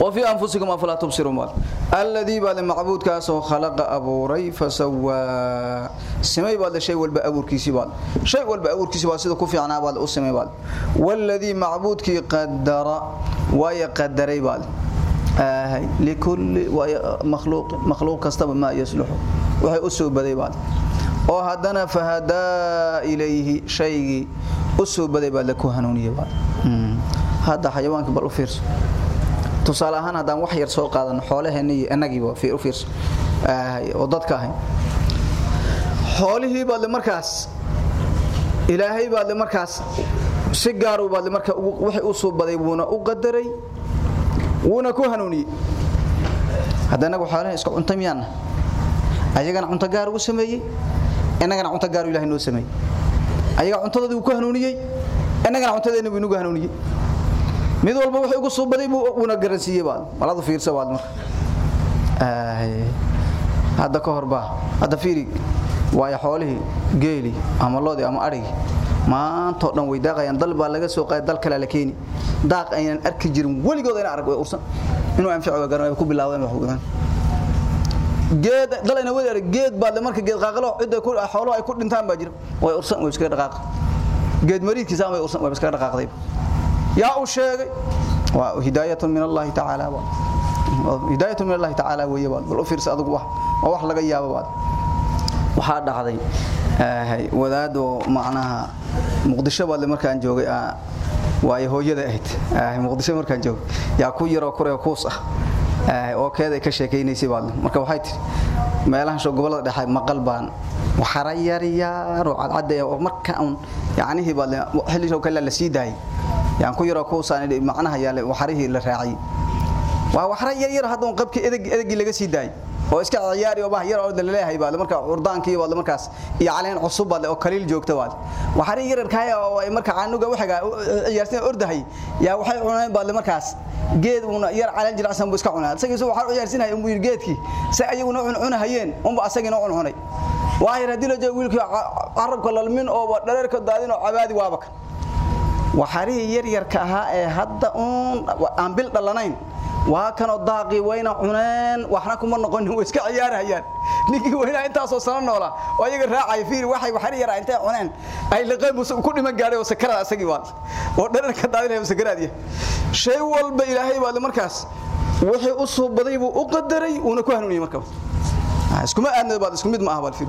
وفي أنفسكم أفلا تبصرون الذي بعد معبود كاسو خلق أبوري فسوى سمي بعد شيء والبا أبور بعد شيء والبا أبور كيسي بعد سيدكو في بعد والذي معبود قدر ويقدري بعد آه لكل مخلوق مخلوق كستب ما يصلح وهي أسو بدي بعد oo haddana fahadaa ilayhi shaygii u soo baday baad la ku hanuuniyey baad hadda tusaale ahaan hadaan wax yar soo qaadan xoolaheena iyo anagiiba fiir u fiirso. Oo dadka ahayn xoolihii baad markaas ilaahay baad markaas si gaar u baad marka wixii u soo baday wuuna u qadaray wuuna ku hanuuniyay hadana xoolaha isku cunta miyana ayagana cunta gaar ugu sameeyay inagana cunta gaar ilaahay noo sameeyay ayaga cuntadoodii ku hanuuniyay inagana cuntadeena buu nagu hanuuniyay mid walba wuxuu ugu soo baday buu una garansiiyay baad. Maladu fiirsa baad marka. Ay hada ka horba hada fiiri. Waaya xoolihi geeli ama loodi ama arigi maanta dhan way daaqayaan. Dal baa laga soo qaaday dal kale la keeni. Daaq aynan arki jirin waligood ayna arag way ursan. Inuu anfaco garan ku bilaaween wax ugu geed dalayna wadi arag geed baa marka geed qaaqalo cid ku xoolo ay ku dhintaan baa jira. Way ursan way iska dhaqaaq. Geed mariidkiisa way ursan way iska dhaqaaqday يا أشيغ وهداية من الله تعالى هداية من الله تعالى وهي بعد بل أفرس أدق واحد وواح لغا يابا بعد waxaa dhacday ee wadaado macnaha muqdisho baad markaan joogay waay hooyada ahayd ee muqdisho markaan joogay yaa ku yaro kore kuus ah ee oo keeda ka sheekeynaysay baad marka waxay tiri meelaha soo gobolada dhexe maqal baan waxara yar yar oo cadcad oo marka aan yaanihi baad xilliga kale la sii daayay yaan ku yaro kuusaan macnaha yaale waxarihii la raacay. Waa waxara yar yar hadduu qabki edegi laga sii daayay. Oo iska ciyaari oo bah yar oo leeyahay baad marka urdaankii baad markaas iyo caleen cusub baad oo kaliil joogta baad. Waxari yar yarkaay oo ay marka caanuga waxiga ciyaarsan ordahay yaa waxay cuneen baad markaas geed una yar caleen jiracsan buu iska cunaa. Isagiisu waxa u ciyaarsinay uu yir geedkii si ayaguna cunahayeen umba asagina cunay. Waa yar haddii la joogo wiilkii carabka lalmin oo dhareerka daadin oo cabaadi waaba kan waxarihii yar yarka ahaa ee hadda uun aan bil dhalanayn. Waa kanoo daaqii wayna cuneen waxna kuma noqonin way iska ciyaarayaan. Ninkii wayna intaasoo sano noola oo ayaga raacay fiir waxay waxari yaraa intay cuneen. Ay liqay ku dhiman gaadhay oo sakarada asagii waa oo dhararka daadinaya sakaraadiya shay walba ilaahay baa markaas wixii u soo baday buu u qadaray uuna ku hanuuniyay markaa iskuma aadna baad isku mid ma aha baad fiir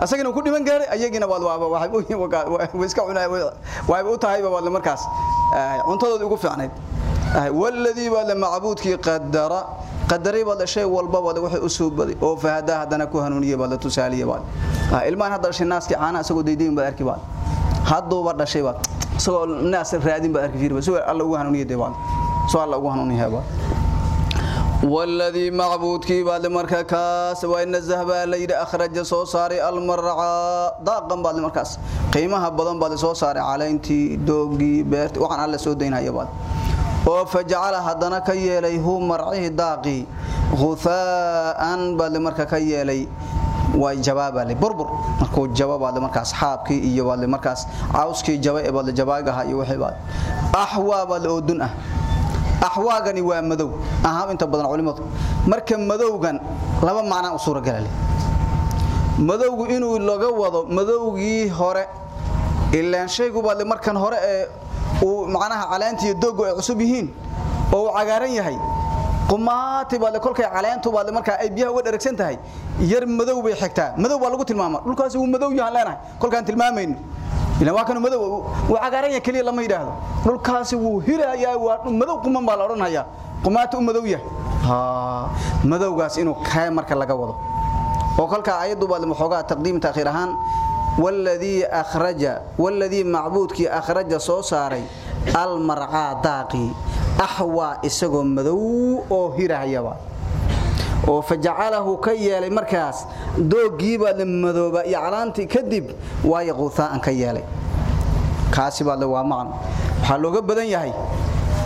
asagina ku dhiman gaaray ayagina waad waaba waxay u iska cunay waay u tahay baad markaas cuntadoodii ugu fiicnayd. Walladii baa macbuudkii qadara qadaray baa shay walba wada waxay u soo baday. Oo fahadaa hadana ku hanuuniyay baa tusaaliye baa. Ilmaan hadda dhashay naaskii caana asagoo deedeyn baa arki baa. Haddooba dhashay baa isagoo naas raadin baa arki fiir soo alla ugu hanuuniyay baa. Soo alla ugu hanuuniyay baa والذي معبود كي بعد مركا كاس وإن الذهب ليد أخرج سو صاري المرعى ضاقا بعد مركاس قيمها بدن بعد سو صاري على انتي دوغي بيرت وحن على سو دين هيا بعد oo fajacala haddana ka yeelay hu marcihi daaqi ghufaa'an baad marka ka yeelay way jawaabale burbur markuu jawaabade markaas xaabkii iyo baad markaas cawskii jabay ee baad jawaagaha iyo wixii baad ahwa baad oo dun ah ahwaagani waa madow aha inta badan culimadu marka madowgan laba macna u suura galay madowgu inuu laga wado madowgii hore ilaan shaygu baad markan hore ee uu macnaha caleenta iyo doogu ay cusub yihiin oo uu cagaaran yahay qumaati baad kolkay caleentu baad marka ay biyaha uga dharagsan tahay yar madow bay xigtaa madow baa lagu tilmaamaa dhulkaasi uu madow yahay leenahay kolkaan tilmaamayno ila waa kan madow waa cagaaran kaliya lama yiraahdo dhulkaasi wuu hirayaa waa madow quman baa la oranaya qumaatu madow yahay. Ha. Madowgaas inuu kaay marka laga wado. Oo kalka ayadu baad ma xogaa taqdiim taakhiir ahaan والذي أخرج والذي معبودك أخرج صوصاري المرعى داقي أحوى إسقو مدو أو هيرهيبا oo fajacalahu ka yeelay markaas doogiiba madooba iyo calaantii kadib waa yaquutaan ka yeelay. Kaasi baa waa macno. Waxa looga badan yahay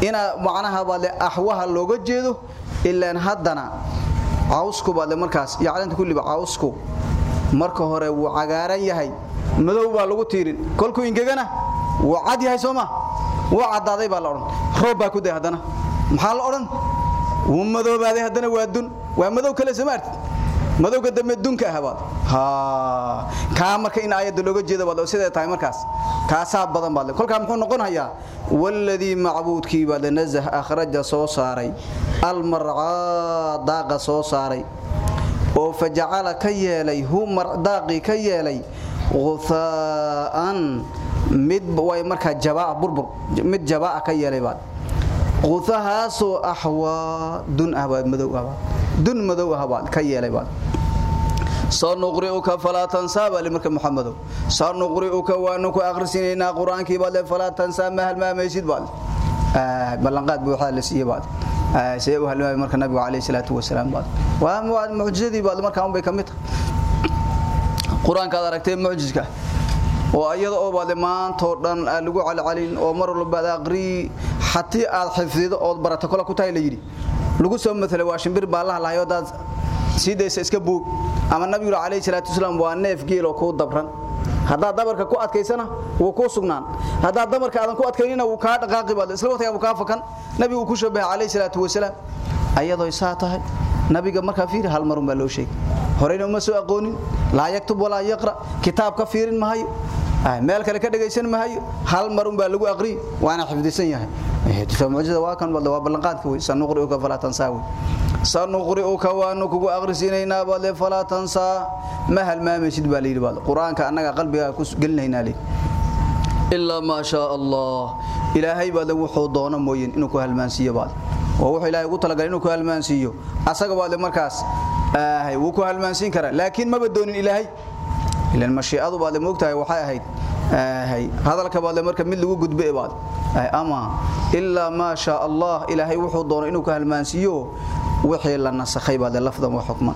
ina macnaha baa ahwaha looga jeedo ilaan haddana cawsku baa markaas iyo calaantii kulliba cawsku marka hore wuu cagaaran yahay. Madow baa lagu tiirin. Kolkuu ingegana wuu cad yahay sooma wuu cadaaday baa la odhan. Roob baa ku day haddana. Maxaa la odhan wuu madoobaaday haddana waa dun waa madow kale samaartid madowga dambe dunka ah baad ha ka marka in aayada looga jeedo baad sidee tahay markaas. Kaasaa badan baad kolka muxuu noqonayaa walladii macbuudkii baad nazah akhraja soo saaray almar'aa daaqa soo saaray oo fajacala ka yeelay hu mardaaqi ka yeelay ghufaa'an mid way marka jabaa burbur mid jabaa ka yeelay baad ghufahaasoo ahwa dun ah dun madow ah baad ka yeelay baad sanuqri'uka fala tansa bal marka muhammadu. Sanuqri'uka wa nuku akhrisinayna quraanki baad fala tansa ma hal ma maysid baad ballanqaad buu waxa la siiyay baad say u halmaamay marka nabiga kaleey salaatu wasalaam baad waa muujizadii baad marka aan bay ka mid quraanka aad aragtay muujizka oo ayada oo baad maanto dhan lagu calcalin oo mar walba aqri hatii aad xifdido oo barato kala ku tahay la yiri lagu soo mathalay waa shimbir baalaha lahayo dad sidaysa iska buug. Ama nabiga kaleey salaatu wasalaam waa neef geel oo ku dabran hadaa dabarka ku adkaysana wuu ku sugnaan. Hadaa dabarka aadan ku adkaynina wuu ka dhaqaaqi baad. Isla waqtiga wuu ka fakan. Nabigu ku shabahay kaleey salaatu wasalaam. Ayadoo isaa tahay nabiga marka fiir hal mar baa loo sheegay. Horeyna uma soo aqoonin. Laa yaktub walaa yaqra. Kitaab ka fiirin mahayo meel kale ka dhageysan mahayo hal mar baa lagu aqri waana xifdisan yahay. Ee muujizada waa kan waa ballanqaadka way sanuqri'uka fala tansawi sanuqri'uka wa nukugu aqrisinayna bale fala tansa. Ma hal ma meeshid baa leeyid baa quraanka annaga qalbiga ku gelinaynaa leey illa ma sha Allah. Ilaahay baa wuxuu doono mooyin inuu ku halmaansiyo baa oo wuxuu ilaahay ugu talagalay inuu ku halmaansiyo asaga baa markaas ah wuu ku halmaansin kara laakiin ma badoonin ilaahay. Ilaan mashiicadu baa moogtahay waxay ahayd hadalka baa marka mid lagu gudbay baa ay ama illa ma sha Allah ilaahay wuxuu doono inuu ku halmaansiyo wixii la nasakhay baa lafdan wa xukman.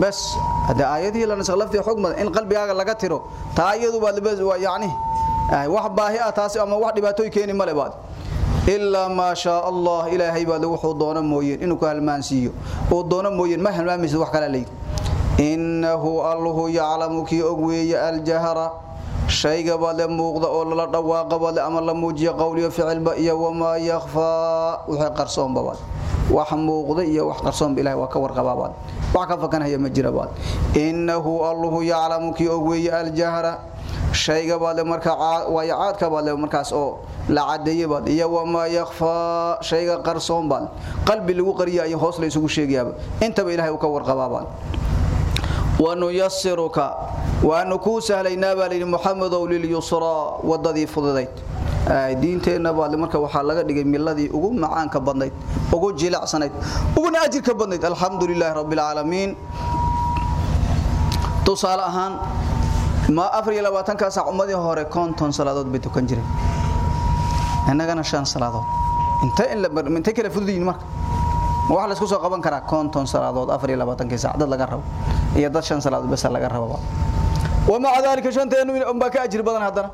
Bas hada aayadii la nasakhay laftii xukman in qalbigaaga laga tiro taayadu baa bas waa yaani wax baahi ah taasi ama wax dhibaatooy keeni male baad. Illa ma sha Allah ilaahay baa wuxuu doono mooyeen inuu ku halmaansiyo oo doono mooyeen ma halmaamisid wax kale leeyahay innahu allahu ya'lamu ki ogweeya aljahra shayga bale muuqda oo la dhawaaqa bale ama la muujiyo qowliyo ficilba iyo wama yakhfa waxa qarsoon baad wax muuqda iyo wax qarsoon ilaahay waa ka warqabaa wax ka fakanaya ma jira innahu allahu ya'lamu ki ogweeya aljahra. Shayga bale marka way caadka bale markaas oo la cadeeyay baad iyo wama yakhfa shayga qarsoon baad qalbi lagu qariyo ay hoos la isugu sheegayaaba intaba ilaahay uu ka warqabaa baad ونيسرك وأنكو سهلينا بالي محمد لليسرى وددي فضديت diinteena baa marka waxa laga dhigay miladii ugu macaanka badnayd ugu jilacsanayd ugu naajirka badnayd alxamdulilaahi rabbil alaamiin tusaale ahaan ma afar iyo labaatan ka saac ummadii hore konton salaadood bay tukan jireen annagana shan salaadood inta in la inta kala fududiin marka ma wax la isku soo qaban karaa konton salaadood 24 saac dad laga rabo iyo dad shan salaadood bas laga rabo ومع ذلك شنتين أم بك أجر بدن هذا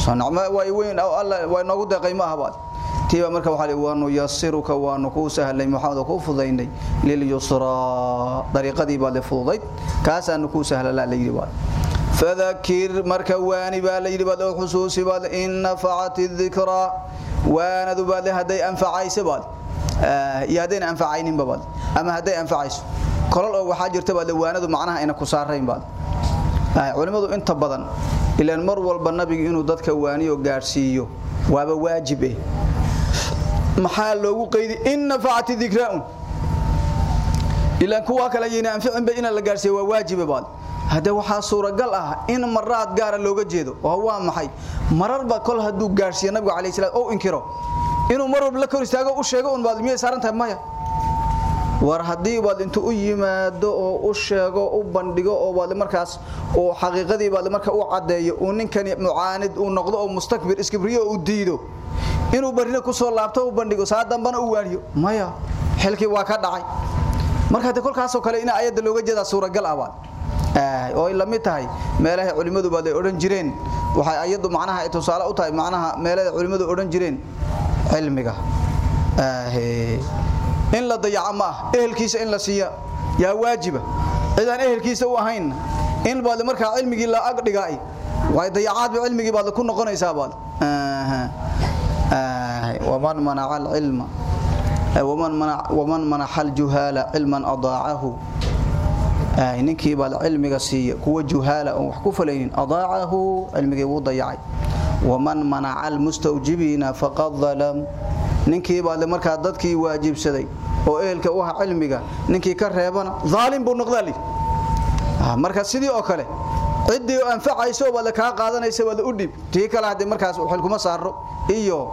صنعما وين أو الله وينوغو دقي ما هباد تيبا marka waxa waanu yasiruka waanu ku sahlay maxamed ku fudaynay lil yusra dariiqadii baad fudayd kaas aanu ku sahla la yiri baad fadhakir marka waani baa la yiri baad xusuusi baad in nafa'ati dhikra waana baad haday anfacaysa baad yaadeen anfacaynin baad. Ama haday anfacayso. Kolol oo waxa jirta baad waanadu macnaha ina ku saarayn baad. Culimadu inta badan ilaan mar walba nabiga inuu dadka waaniyo gaarsiiyo waaba waajib eh. Maxaa loogu qeydi in nafacati dhikra'un ilaan kuwa kale yina anficin ba in la gaarsiiyo waa waajib baad. Hada waxa suuragal ah in maraad gaar looga jeedo. Oo waa maxay? Mararba kol haduu gaarsiiyo nabiga kaleey salaam oo inkiro inuu marwab la kor istaago u sheego un baad tahay maya. War haddii baad intu u yimaado oo u sheego u bandhigo oo baad markaas oo xaqiiqadii baad markaa u cadeeyo uu ninkani mucaanid uu noqdo oo mustakbir iskibriyo uu diido. Inuu barina ku soo laabto u bandhigo saa u waaniyo maya xilkii waa ka dhacay. Marka de kolkaas oo kale in ayada looga jeeda suuragal ah baad oo la mid tahay meelaha culimadu baad ay oran jireen. Waxay ayadu macnaha ay u tahay macnaha meelaha culimadu oran jireen cilmiga. In la dayaco ma ehelkiisa in la siiya yaa waajiba. Cidaan ehelkiisa u ahayn in baad markaa cilmigii la ag way dayacaad ba cilmigii baad ku noqonaysaa baad. Waman manaca alcilma waman manaca waman manaxa aljuhala cilman adaacahu. Ninkii baad cilmiga siiya kuwa juhala oo wax ku falaynin adaacahu cilmigii wuu dayacay waman manaca almustawjibiina faqad dhalam ninkii baad markaa dadkii waajibsaday oo ehelka u ah cilmiga ninkii ka reebana zaalim buu noqdaa marka sidii oo kale cidii anfacayso baad ka qaadanaysa baad u dhib. Tii kale haddii markaas xil kuma saaro iyo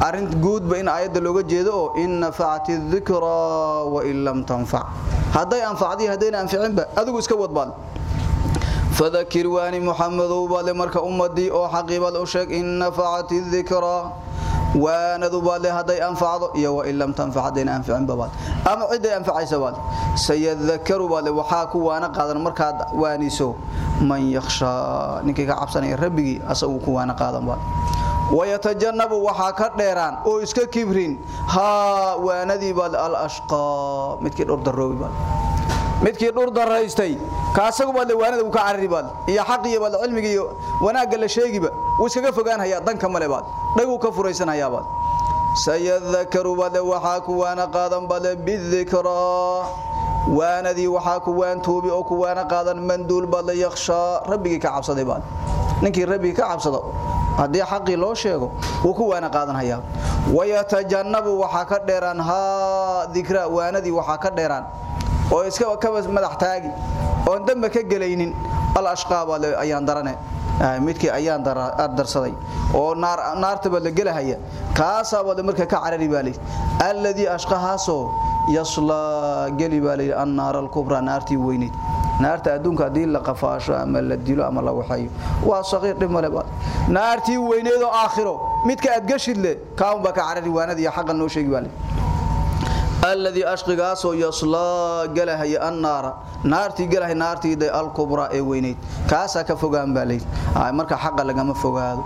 arrin guudba in aayada looga jeedo oo in nafa'ati dhikra wa in lam tanfa haday anfacdi hadayna anficinba adigu iska wadbaad فذكر واني محمد وبال مركا امدي او حقيبه او شيخ ان نفعت الذكرى وانا ذبال هدي انفعض يا وان لم تنفع دين انفع ببال اما عد انفع سبال سيذكر بال وحا كو وانا قادن مركا وانيسو من يخشى نكي كعبسني ربي اسو كو وانا قادن بال ويتجنب وحا كديران او اسكا كبرين ها وانذي بال الاشقى متكي دور دروي بال midkii dhur daraystay kaasagu baad waanada uu ka carri baad iyo xaqiyo baad cilmiga iyo wanaaga la sheegiba uu iskaga fogaan haya danka male dhagu ka furaysan haya baad. Waxa ku waana qaadan baad bidhikra. Waanadii waxa ku waan toobi oo ku waana qaadan manduul baad yakhsha. Rabbigi ka cabsaday baad. Ninkii rabbiga ka cabsado haddii xaqi loo sheego uu ku waana qaadan haya wayatajannabu waxa ka dheeraan. Ha dhikra waanadii waxa ka dheeraan oo iska ka madax taagi oo dambe ka galaynin al ashqaab ayaan darane. Midkii ayaan darsaday oo naar naarta baa la gelahaya. Kaasa wada marka ka carari baalay alladii ashqahaaso yasla gali baalay an-nar al-kubra naarti weyneed naarta adduunka haddii la qafaasho ama la dilo ama la waxayo waa saqiir dhimale baad naarti weyneed oo aakhiro midka aad gashidle kaun ba ka carari waanadii xaqan noo sheegi baalay الذي اشقغاس يصلى جلها النار نارتي جلها نارتي دي الكبرى اي وينيد كاسا كفغان بالي marka xaq laga ma fogaado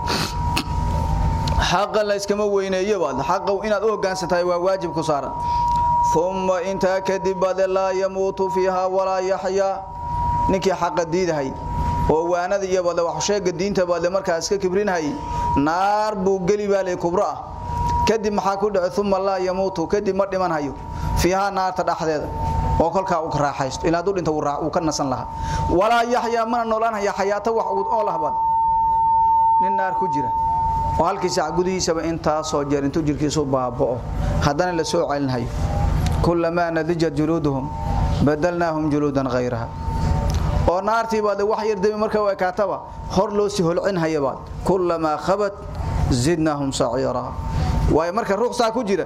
xaq la iskama weyneeyo baad xaq inaad u hogaansatay waa waajib ku saaran thumma inta kadib bad la yamutu fiha wala yahya ninki xaq diidahay oo waanada iyo bad wax sheega diinta bad markaas ka kibrinay naar buu gali baalay kubra kadib maxaa ku dhacay thumma la yamutu kadib ma dhiman hayo. Fiha naarta dhaxdeeda oo kolka uu raaxaysto. Ilaa duu dhinta uu ka nasan laha wala yahya mana noolaan haya xayaata wax oo lahbad nin naar ku jira. Oo halkii saac gudihiisaba inta soo jeer intuu jirkiisu baabao. Hadana la soo celinhayo kullama nadijat juluduhum badalnahum juludan ghayraha. Oo naartii baad wax yar dami marka way kaataba hor loo si holcin hayabaad kullama khabat zidnahum sa'ira way marka ruux saa ku jira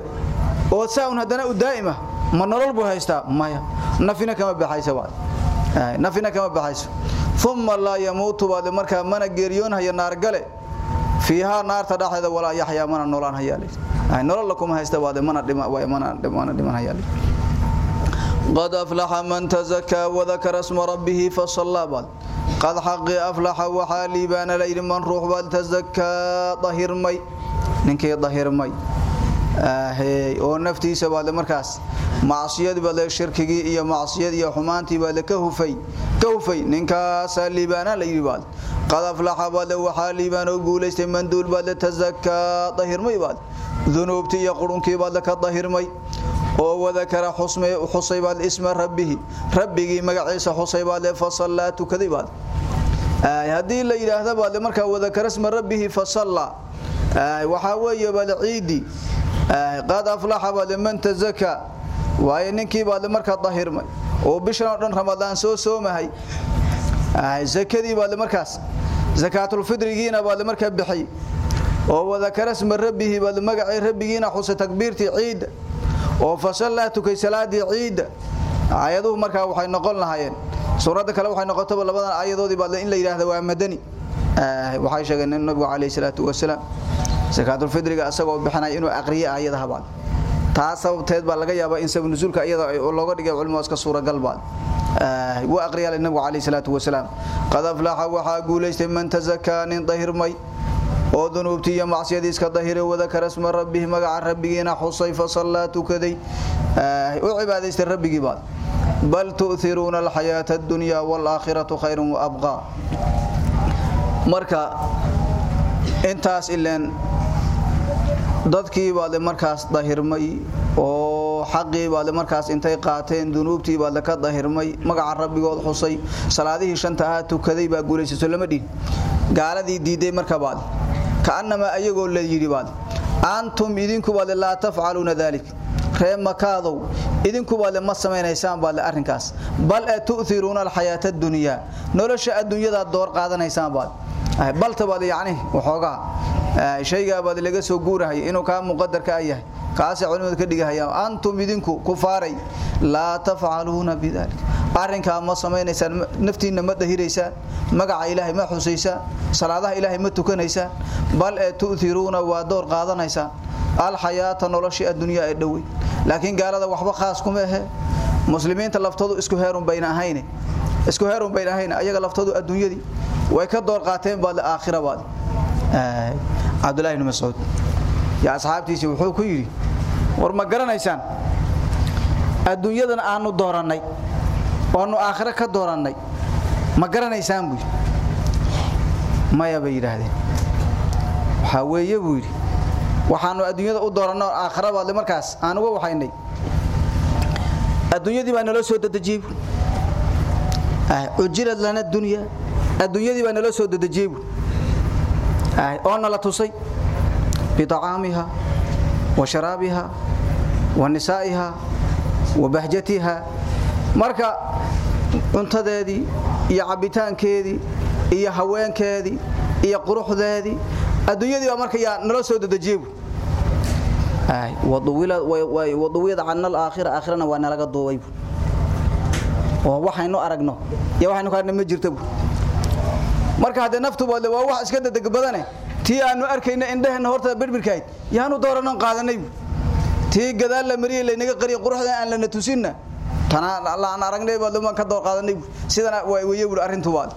oo saun hadana u daa'ima ma nolol buu haystaa? Maya. Nafina kama baxaysa waad. Nafina kama baxayso. Thumma la yamutu baad marka mana geeriyoon haya naar gale. Fiha naarta dhaxda wala yahya mana nolol hayaale ay nolol lakum haysta baad mana dhiman hayaale qad aflaxa man tazakkaa wadakara sma rabbihi fasallaa baad qad xaqi aflaxa waxaa liibaana layidhi man ruux baad tazakkaa dahirmay ninkii dahirmay. Oo naftiisa baad markaas. Macsiyadii baad shirkigii iyo macsiyad iyo xumaantii baad ka hufay ka hufay. Ninkaasaa liibaana layidhi baad qad aflaxa baad waxaa liibaan oo guulaystay manduul baad tazakkaa dahirmay baad dunuubtii iyo qurunkii baad ka dahirmay. Oo wadakara xusay baad isma rabbihi. Rabbigii magaciisa xusay baad fasallaa tukaday baad haddii la yidhaahda baad markaa wadakara isma rabbihi fasallaa waxaa weeye baad ciidi. Qad aflaxa baad man tazaka waaye ninkii baad markaa dahirmay. Oo bishan dhan ramadaan soo soomahay zakadii baad markaas zakaatul fidrigiina baad markaa bixay oo wadakara isma rabbihi baad magacii rabbigiina xusay takbiirtii ciida oo fasallaa tukay salaadii ciida aayaduhu markaa waxay noqon lahaayeen. Suuradda kale waxay noqotaba labadan aayadoodii baad in la yidhaahda waa madani. Waxay sheegeen nabigu calayhi salaatu wasalaam zakaatul fidriga asagoo bixinaya inuu aqriyo aayadaha baad taa sababteed baa laga yaabaa in sabab nuzuulka iyada looga dhigay culimada iska suuragal baad. Waa aqriyaa nabigu calayhi salaatu wasalaam qad aflaxa waxaa guulaystay man tazakaa nin dahirmay oo dunuubtii iyo macsiyadii iska dahiray wadakara isma rabbihi magaca rabbigiina xusay fasallaa tukaday. U cibaadaystay rabbigii baad. Bal tu'thiruuna alxayaata addunyaa waalaakhiratu khayrun wa abqaa. Marka intaas ileen dadkii baad markaas dahirmay oo xaqii baad markaas intay qaateen dunuubtii baad ka dahirmay magaca rabbigood xusay salaadihii shanta ahaa tukaday baa guulaysato lama dhihin. Gaaladii diiday marka baad kaanama ayagoo la yidhi baad antum idinku baad laa tafcaluuna ree makaadow idinku baad ma samaynaysaan baad arrinkaas bal tu'thiruuna alxayaata addunyaa nolosha adduunyada door qaadanaysaan baad balta baad yacni waxoogaa shaygaa baad laga soo guurahay inuu kaa muqadarka ah yahay kaasay culimadu ka dhigahayaan antum idinku kufaaray laa tafcaluuna bidalik arrinkaa ma samaynaysaan naftiinna ma dahiraysaan magaca ilaahay ma xusaysaan salaadaha ilaahay ma tukanaysaan bal ee tu'thiruuna waa door qaadanaysaan alxayaata noloshii addunyaa ee dhowey laakiin gaalada waxba khaas kuma ahe. Muslimiinta laftoodu isku heerun bayna ahayne isku heerun bayna ahayne ayaga laftoodu adduunyadii way ka door qaateen baad aakhira baad. Cabdullahi ibn mascuud yaa asxaabtiisii wuxuu ku yidhi war ma garanaysaan? Adduunyadan aanu doorannay oonu aakhiro ka doorannay. Ma garanaysaan buu maya bay yidhaahdeen. Waxaa weeye buu yidhi waxaanu adduunyada u dooranno aakhira baadle markaas aan waxaynay. Adduunyadii baa naloo soo dedejiyey bu ujilad lana dunya adduunyadii baa naloo soo bu oo nala tusay. Biطacaamiha wa sharaabiha wa nisaa'iha wa bahjatiha. Marka cuntadeedii iyo cabbitaankeedii iyo haweenkeedii iyo quruxdeedii adduunyadii baa marka naloo soo dedejiyey bu waduwiyada cana alaakhira aakhirana waa nalaga duubay bu oo waxaynu aragno iyo waxaynu ka aragno ma jirta bu marka haddee naftu baadle waa wax iska dedeg badane. Tii aanu arkayna indhaheenna horta birbirkahayd yaanu dooranan qaadanay tii gadaal la mariyay laynaga qariya quruxda aan lana tusinna. Tanaan aragnay baadle ka door qaadanay sidana weye buhi arrintu baad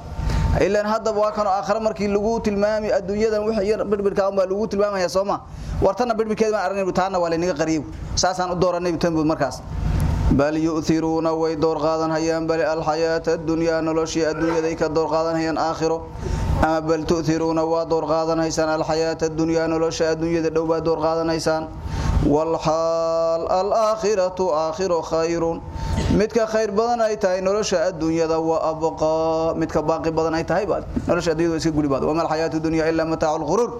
ilaan haddaba waa kanoo aakhare markii lagu tilmaami adduunyadan wixii yar birbirka baa lagu tilmaamaya sooma wartana birbirkeed baan aragnay taana waa laynaga qariyay saasaan u dooranay tan markaas bal yu'thiruuna way door qaadanayaan bal alxayaata addunyaa noloshii adduunyaday ka door qaadanayaan aakhiro ama bal tu'thiruuna waa door qaadanaysaan alxayaata addunyaa nolosha adduunyada dhow baa door qaadanaysaan walxaal alaakhiratu aakhiro khayrun midka khayr badan ay tahay nolosha adduunyada wa abqaa midka baaqi badan ay tahay baad nolosha adduunyada iska guri baad wama alxayaatu dunya ilaa mataacu lquruur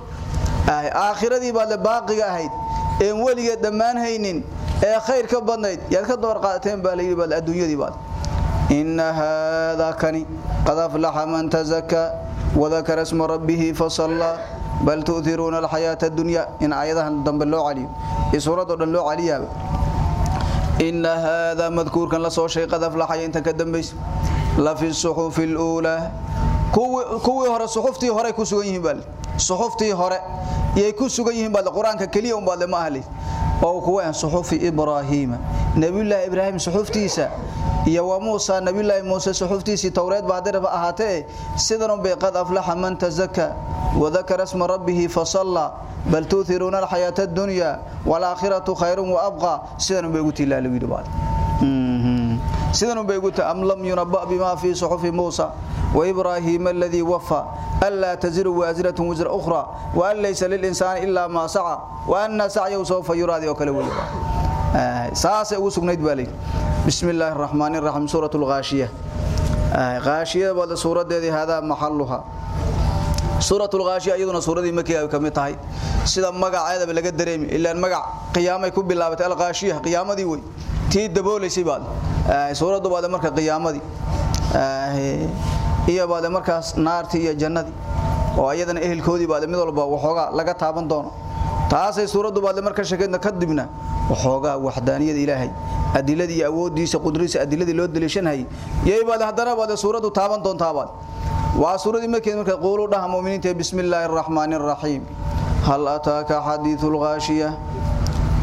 aakhiradii baad baaqiga ahayd een weligeed dhammaan haynin ee khayr ka badnayd yaad ka door qaadateen baa layidhi baad adduunyadii baad. Inna haadaa kani qad aflaxa man tazakaa wadakara isma rabbihi fasallaa bal tu'thiruuna alxayaata addunya. In aayadahan dambe loo caliyo iyo suuradoo dhan loo caliyaaba inna haadaa madkuurkan la soo shay qad aflaxaya ka dambaysa la fi suxufi luulaa kuwii hore suxuftii hore ku sugan yihiin baa suxuftii hore yay ku sugan yihiin baad quraanka kaliya um baad ma ahli. Oo kuwa suxufi ibraahiima nabiyullaahi ibraahim suxuftiisa iyo wa muusa nabiyullaahi muusa suxuftiisa tawreed baadirba ahaatee sidan bay qad aflaha man tazakka wa dhakara isma rabbih fa salla bal tuuthiruna alhayata ad-dunya wal akhiratu khayrun wa abqa. Sidan bay ugu tilaala wiil baad sidan bay ugu ta am lam yunabba bima fi suhufi muusa wa ibrahim alladhi waffa alla taziru wazratun wazra ukhra wa an laysa lil insani illa ma sa'a wa anna sa'yahu sawfa yuradi wa kala wiil saasa ugu sugnayd baalay bismillahir rahmanir rahim suratul ghashiyah. Ghashiyah wada suuradeedii hada mahalluha suuratul ghashiyah iyaduna suuradii makiga ka mid tahay. Sida magaceeda laga dareemi ilaa magac qiyaamay ku bilaabatay al ghashiyah qiyaamadii way tii dabooleysay baad suuradu baad marka qiyaamadii iyo baad markaas naartii iyo jannadii oo ayadana ehelkoodii baad mid walba waxooga laga taaban doono. Taasay suuradu baad marka shakeedna kadibna waxooga waxdaaniyada ilaahay adiladii awoodiisa qudradiisa adiladii loo daliishanay yey baad hadana baad suuradu taaban doontaa baad. Waa suuradii markii marka qoolo dhaha muuminiinta bismillaahir rahmaanir rahiim. Hal ataaka hadithul ghashiyah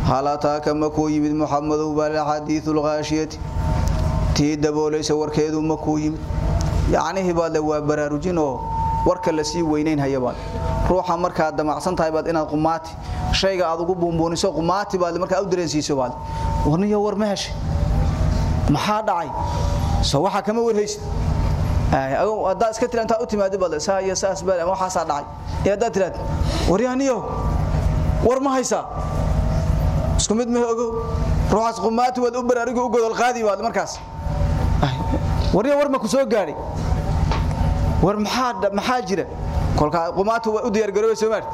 hal ataaka makuu yimid muhammadu bal hadithul ghashiyah tii daboolaysa warkeedu makuu yimid yacni baad waa baraarujin oo warka la sii weynayn hayabaan ruuxa marka damacsan tahay baad inaad qumaati shayga aad ugu buunbuuniso qumaati baad marka u dareensiiso baad warniyo war meesh maxaa dhacay soo waxa kama warhaysid adaa iska tiranta u timaado baad saa saas baa waxa saa dhacay ee adaa tirad waryaaniyo war ma haysa isku mid ma ogo ruuxas qumaati wad u baraarugo u godol qaadi baad markaas. Warniyo war ma ku soo gaaray war maxaa maxaa jira? Kolka qumaatu u diyaar garoobay Soomaali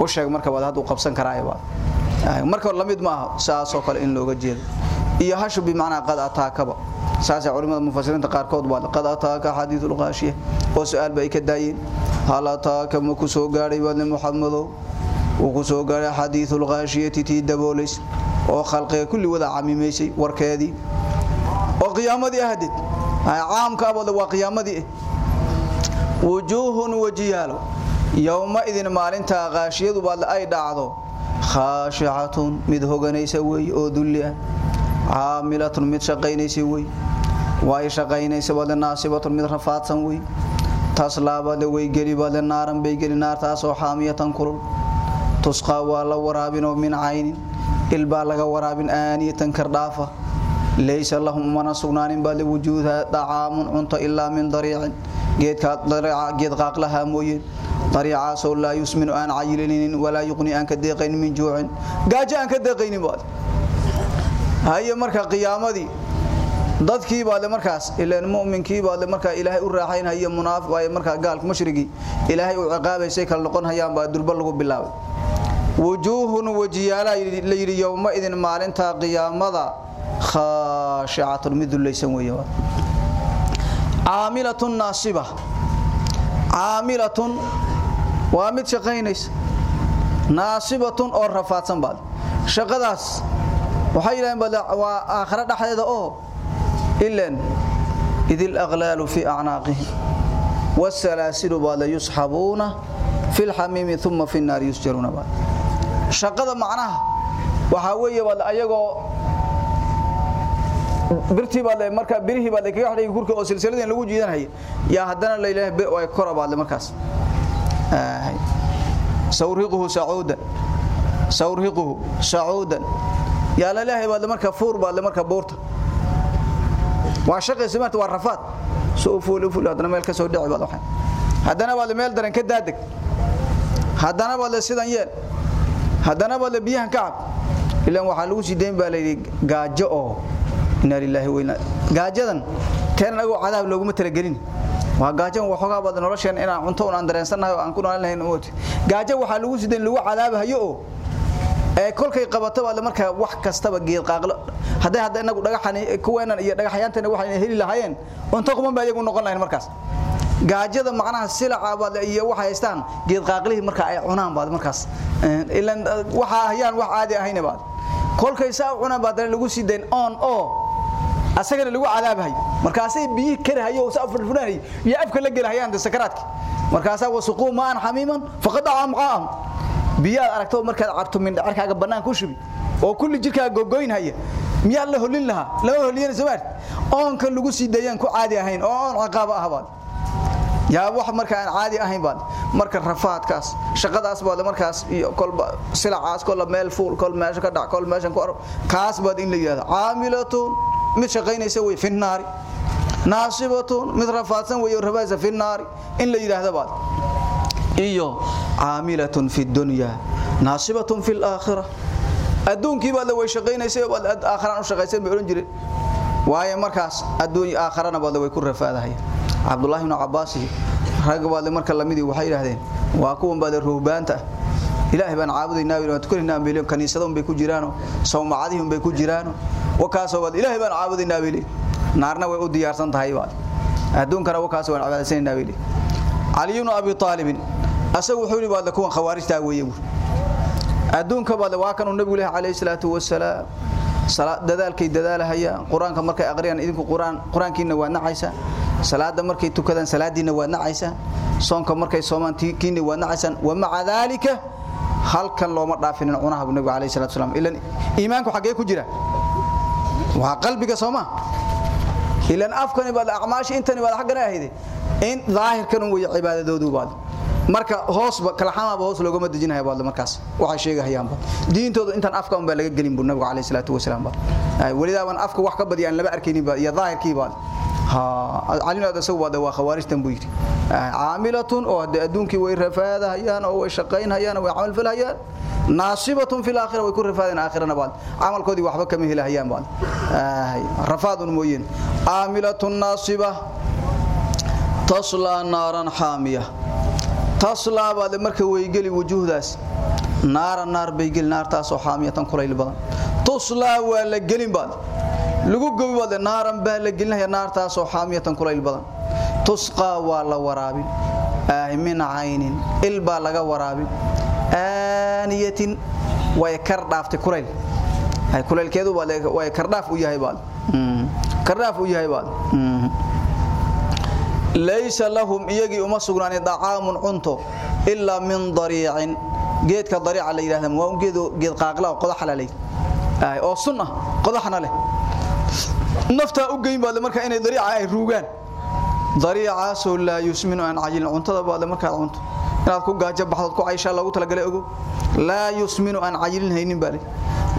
oo sheeg marka wada hadu qabsan karaayba marka la mid ma aha kale in looga jeedo. Iyo hashu bi macna qad ataakaba. Saas culimada mufassiriinta qaar kood baa qad ataaka hadithul ghashiyah oo su'aal ka daayeen. Hal ataaka ma ku soo gaaray wada muhammado uu ku soo gaaray hadithul ghashiyah tii daboolis oo khalqiga kulli wada camimeysay warkeedii. Oo qiyaamadii ahayd caamka abada waa qiyaamadii wujuhun wajiyalo yawma idin maalinta qaashiyadu baad ay dhacdo khaashi'atun mid hoganaysa way oo dulli ah. Aamilatun mid shaqaynaysa way way shaqaynaysa wada naasibatun mid rafaadsan way taslaabada way geli wada naaran bay geli naartaas oo xaamiyatan kulul tusqa waa la waraabin oo min aynin ilba laga waraabin aaniyatan kardaafa laysa lahum mana sugnaanin baa wujuudha dacaamun cunto ilaa min dariicin geed qaaqlaha mooyeen dariicaas oo laa yusminu aan cayilinin walaa yuqni aan ka deeqayn min juucin. Gaajo aan ka deeqaynin baad haye marka qiyaamadii dadkii baad markaas ilaan mu'minkii baad marka ilaahay u raaxaynaya munaafiq way marka gaalka mushrigi ilaahay u ciqaabaysay kala noqon hayaan baa durba lagu bilaabay wujuhun wajiyala la yiri yawma idin maalinta qiyaamada khashi'atun midullaysan weeyo caamilatun naasiba caamilatun waa mid shaqaynaysa naasibatun oo rafaadsan baad shaqadaas waxay yiraahdeen bal waa aakhira dhaxdeeda oo ilan idil aghlaalu fi a'naaqihim والسلاسل بعد يسحبون في الحميم ثم في النار يسجرون بعد shaqada macnaha waxa weeye wal ayagoo birtii baad marka birihi baad kaga xidhay gurka oo silsiladeen lagu jiidanay ya hadana la ilaahay way korabaad markaas. Sawriquhu sa'uudan sawriquhu sa'uudan ya la ilaahay baad marka fuur baad marka boorta waa shaqay simaat waa rafaad. Soo fuul fuul hadana meel ka soo dhici baad waxay. Hadana baad meel daran ka daadag hadana baad sidan yeel hadana baad biyahan ka. Cab ilaan waxa lagu sideen baa leeyahay gaajo oo inna lillahi wa inna gaajadan teen anagu cadaab looguma talagelin. Waa gaajo waxoogaa baad nolosheen inaan cunto aan dareensanahay aan ku noolahay mood gaajo waxa lagu sideen lagu cadaabayo oo ee kolkay qabato baad marka wax kastaba geed qaaqlo. Haday hadda inagu dhagaxan kuweenan iyo dhagaxyaantana waxay heli lahaayeen cunto kuma baa iyagu noqon lahayn markaas gaajada macnaha silaca baad iyo waxa haystaan geed qaaqlihi marka ay cunaan baad markaas ilan waxa hayaan wax caadi ahayn baad. Kolkay saa cunaan baad lagu sideen on oo asagana lagu cadaabahay. Markaasay biyi karahayo saa furfuranay iyo afka la gelahayaan sakaraadki markaasa wasuqu maan hamiman faqad amqaam biyaad aragto markaad cabto mindhacarkaaga bannaan ku shubi oo kulli jirkaaga gogoynhaya miyaa la holin lahaa lama holiyana soo maarti oonka lagu sii dayaan ku caadi ahayn oo oon ciqaabo ah baad yaa wax marka aan caadi ahayn baad. Marka rafaadkaas shaqadaas baad markaas iyo kolba silacaas kol meel fuul kol meesha ka dhac kol meeshan ku aro kaas baad in la yiraahdo caamilatun mid shaqaynaysa way finnaari naasibatun mid rafaadsan way rabaasa finnaari in la yiraahdo baad. Iyo caamilatun fi dunya naasibatun fil aakhirah adduunkii baad way shaqaynaysaa baad aakhiraan u shaqaysay bay oran jireen. Waaye markaas adduun aakharana baad way ku rafaadahay Abdullah ibn Abbas rag baad marka lamidii waxay yiraahdeen waa kuwan baad ruubaanta. Ilaahay baan caabudaynaa kulinaa miilin kaniisadon bay ku jiraan sawmacadihum bay ku jiraan wakaasoo baad ilaahay baan caabudaynaa wiil naarna way u diyaarsan tahay baad. Adduunkana wakaasoo waan caabudaynaynaa wiil Ali ibn Abi Talib asagu wuxuu yiri baad kuwan khawaarijta weeye adduunka baad waa kan nabiga ilaahay alayhi salaatu wasalaam salaad dadaalkay dadaalahayaan quraanka markay aqriyaan idinku quraan quraankiina waa nacaysa. Salaada markay tukadaan salaadiina waa nacaysa. Soonka markay soomaan waa nacaysan wa ma'a dalika halkan looma dhaafinin cunaha nabiga alayhi salaatu wasalaam. Ilan iimaanku xagee ku jira? Waa qalbiga sooma. Ilan afkani baad acmaashi intani baad xagana ahayde in zaahirkan way cibaadadoodu baad marka hoosba kala xamaaba hoos looga madajinahay baad markaas. Waxa sheegahayaan baad diintooda intan afka un baa laga gelin buu nabiga kaleey salaatu wasalaam baad ay walidaaban afka wax ka badiyaan laba arkaynin baad iyo zaahirkii baad ha alina asagu baad waa khawaarijtan buu yiri caamilatun oo adduunkii way rafaadahayaan oo way shaqaynayaan way amal falahayaan naasibatun fil aakhirah way ku rafaadeen aakhirana baad amalkoodii waxba kama helahayaan baad rafaadun mooyeen. Caamilatun naasibah tasla naaran haamiyah taslaa baad marka way gali wujuhdaas naara naar bay gali naartaas oo xaamiyatan kulayl badan. Tuslaa waa la gelin baad. Lagu gobi baad naaran baa la gelinaya naartaas oo xaamiyatan kulayl badan. Tusqa waa la waraabin. Min aynin il baa laga waraabin. Aaniyatin way kar dhaaftay kulayl. Ay kulaylkeedu way kar dhaaf u yahay baad. Kar dhaaf u yahay baad laysa lahum iyagii uma sugnaan dacaamun cunto ilaa min dariicin. Geedka dariica la yidhahda waa geed qaaqla oo qodax la leeyahay oo sun ah qodaxna leh. Nafta u geyn baad marka inay dariica ay ruugaan. Dariicaasoo laa yusminu an cajilin cuntada baad markaad cunto inaad ku gaajo baxdood ku cayshaa loogu talagalay ogow. Laa yusminu an cajilin haynin baa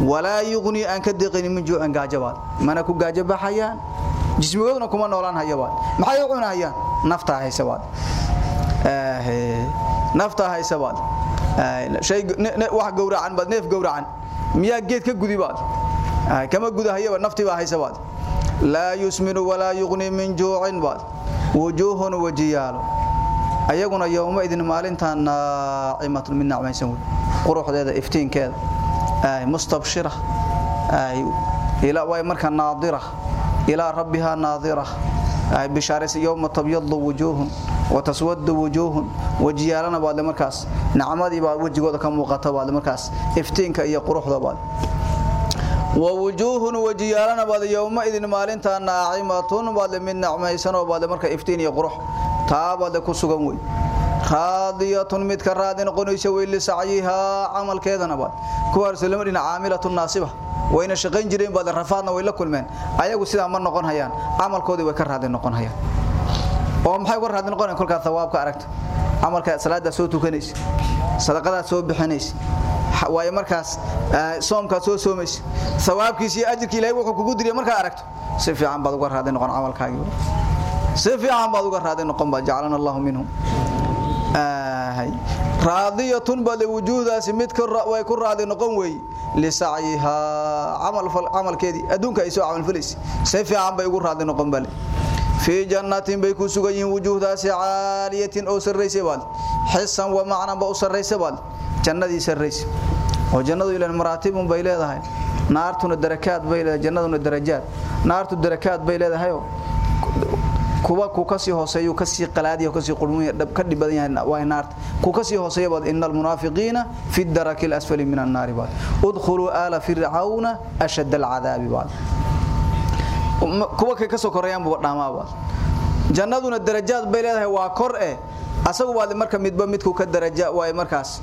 walaa yuqni an ka deeqaynin min juucan gaajo baad mana ku gaajo jismigooduna kuma noolaan hayabaad maxay u cunayaan? Nafta haysabaad ee nafta haysabaad shay wax gowracan baad neef gowracan miya geed ka gudi baad? Kama gudahayaba nafti baa haysabaad laa yusminu walaa yughni min juu'in baad. Wujuhun wajiyaal ayaguna yawma idin maalintan naa'imatun min nacmaysan quruxdeeda iftiinkeeda. Mustabshira ay ila way marka naadira إلى ربها ناظرة بشارة يوم تبيض وجوه وتسود وجوه وجيالنا بعد مركز نعمدي بعد وجهه كم وقت بعد مركز افتينك يا قروح بعد ووجوه وجيالنا بعد يوم إذن مالنتا ناعمة بعد من نعميسن بعد مركز افتين يا قروح تا بعد كسوغم وي خاضية متكراد قنيس ويل سعيها عمل كذا نبات كوار سلمنا عاملة ناصبة wayna shaqayn jireen baad rafaadna way la kulmeen ayagu sidaa ma noqon hayaan amalkoodii way ka raadin noqon hayaan oo maxay uga raadin noqonayaan kolka thawaabka aragta amalka salaada soo tukanaysa sadaqada soo bixinaysa way markaas soomka soo soomaysa thawaabkiisa iyo ajirka ilaahay wuxuu kugu diriyay marka aragto si fiican baad uga raadin noqon amalkaaga si fiican baad uga raadin noqon ba jacalana allah minhum آه راضية بل وجودها سميت way ku raadi noqon way lisaiha amal fal amal keedi adduunka ay soo amal falis si fiican bay ugu raadi noqon bal fi jannatin bay ku sugan yihiin wujuhdaasi aaliyatin oo sarreysay bal hisan wa macna ba sarreysay bal jannadii sarreysay oo jannadu ilaa maratibun bay leedahay naartuna darakaad bay leedahay jannaduna darajaad naartu darakaad bay leedahay kuwa ku kasi hooseeyo kasi qalaadiyo kasi qulmiyo dab ka dhibadan waa naarta ku kasi hooseeyo bad innal munaafiqiina fi darakil asfali minan naar bad udkhulu ala fir'auna ashad al'adab kuwa ka soo korayaan buu dhaamaa bad jannaduna darajaad bay leedahay waa kor ee asagu waa marka midba midku ka daraja way markaas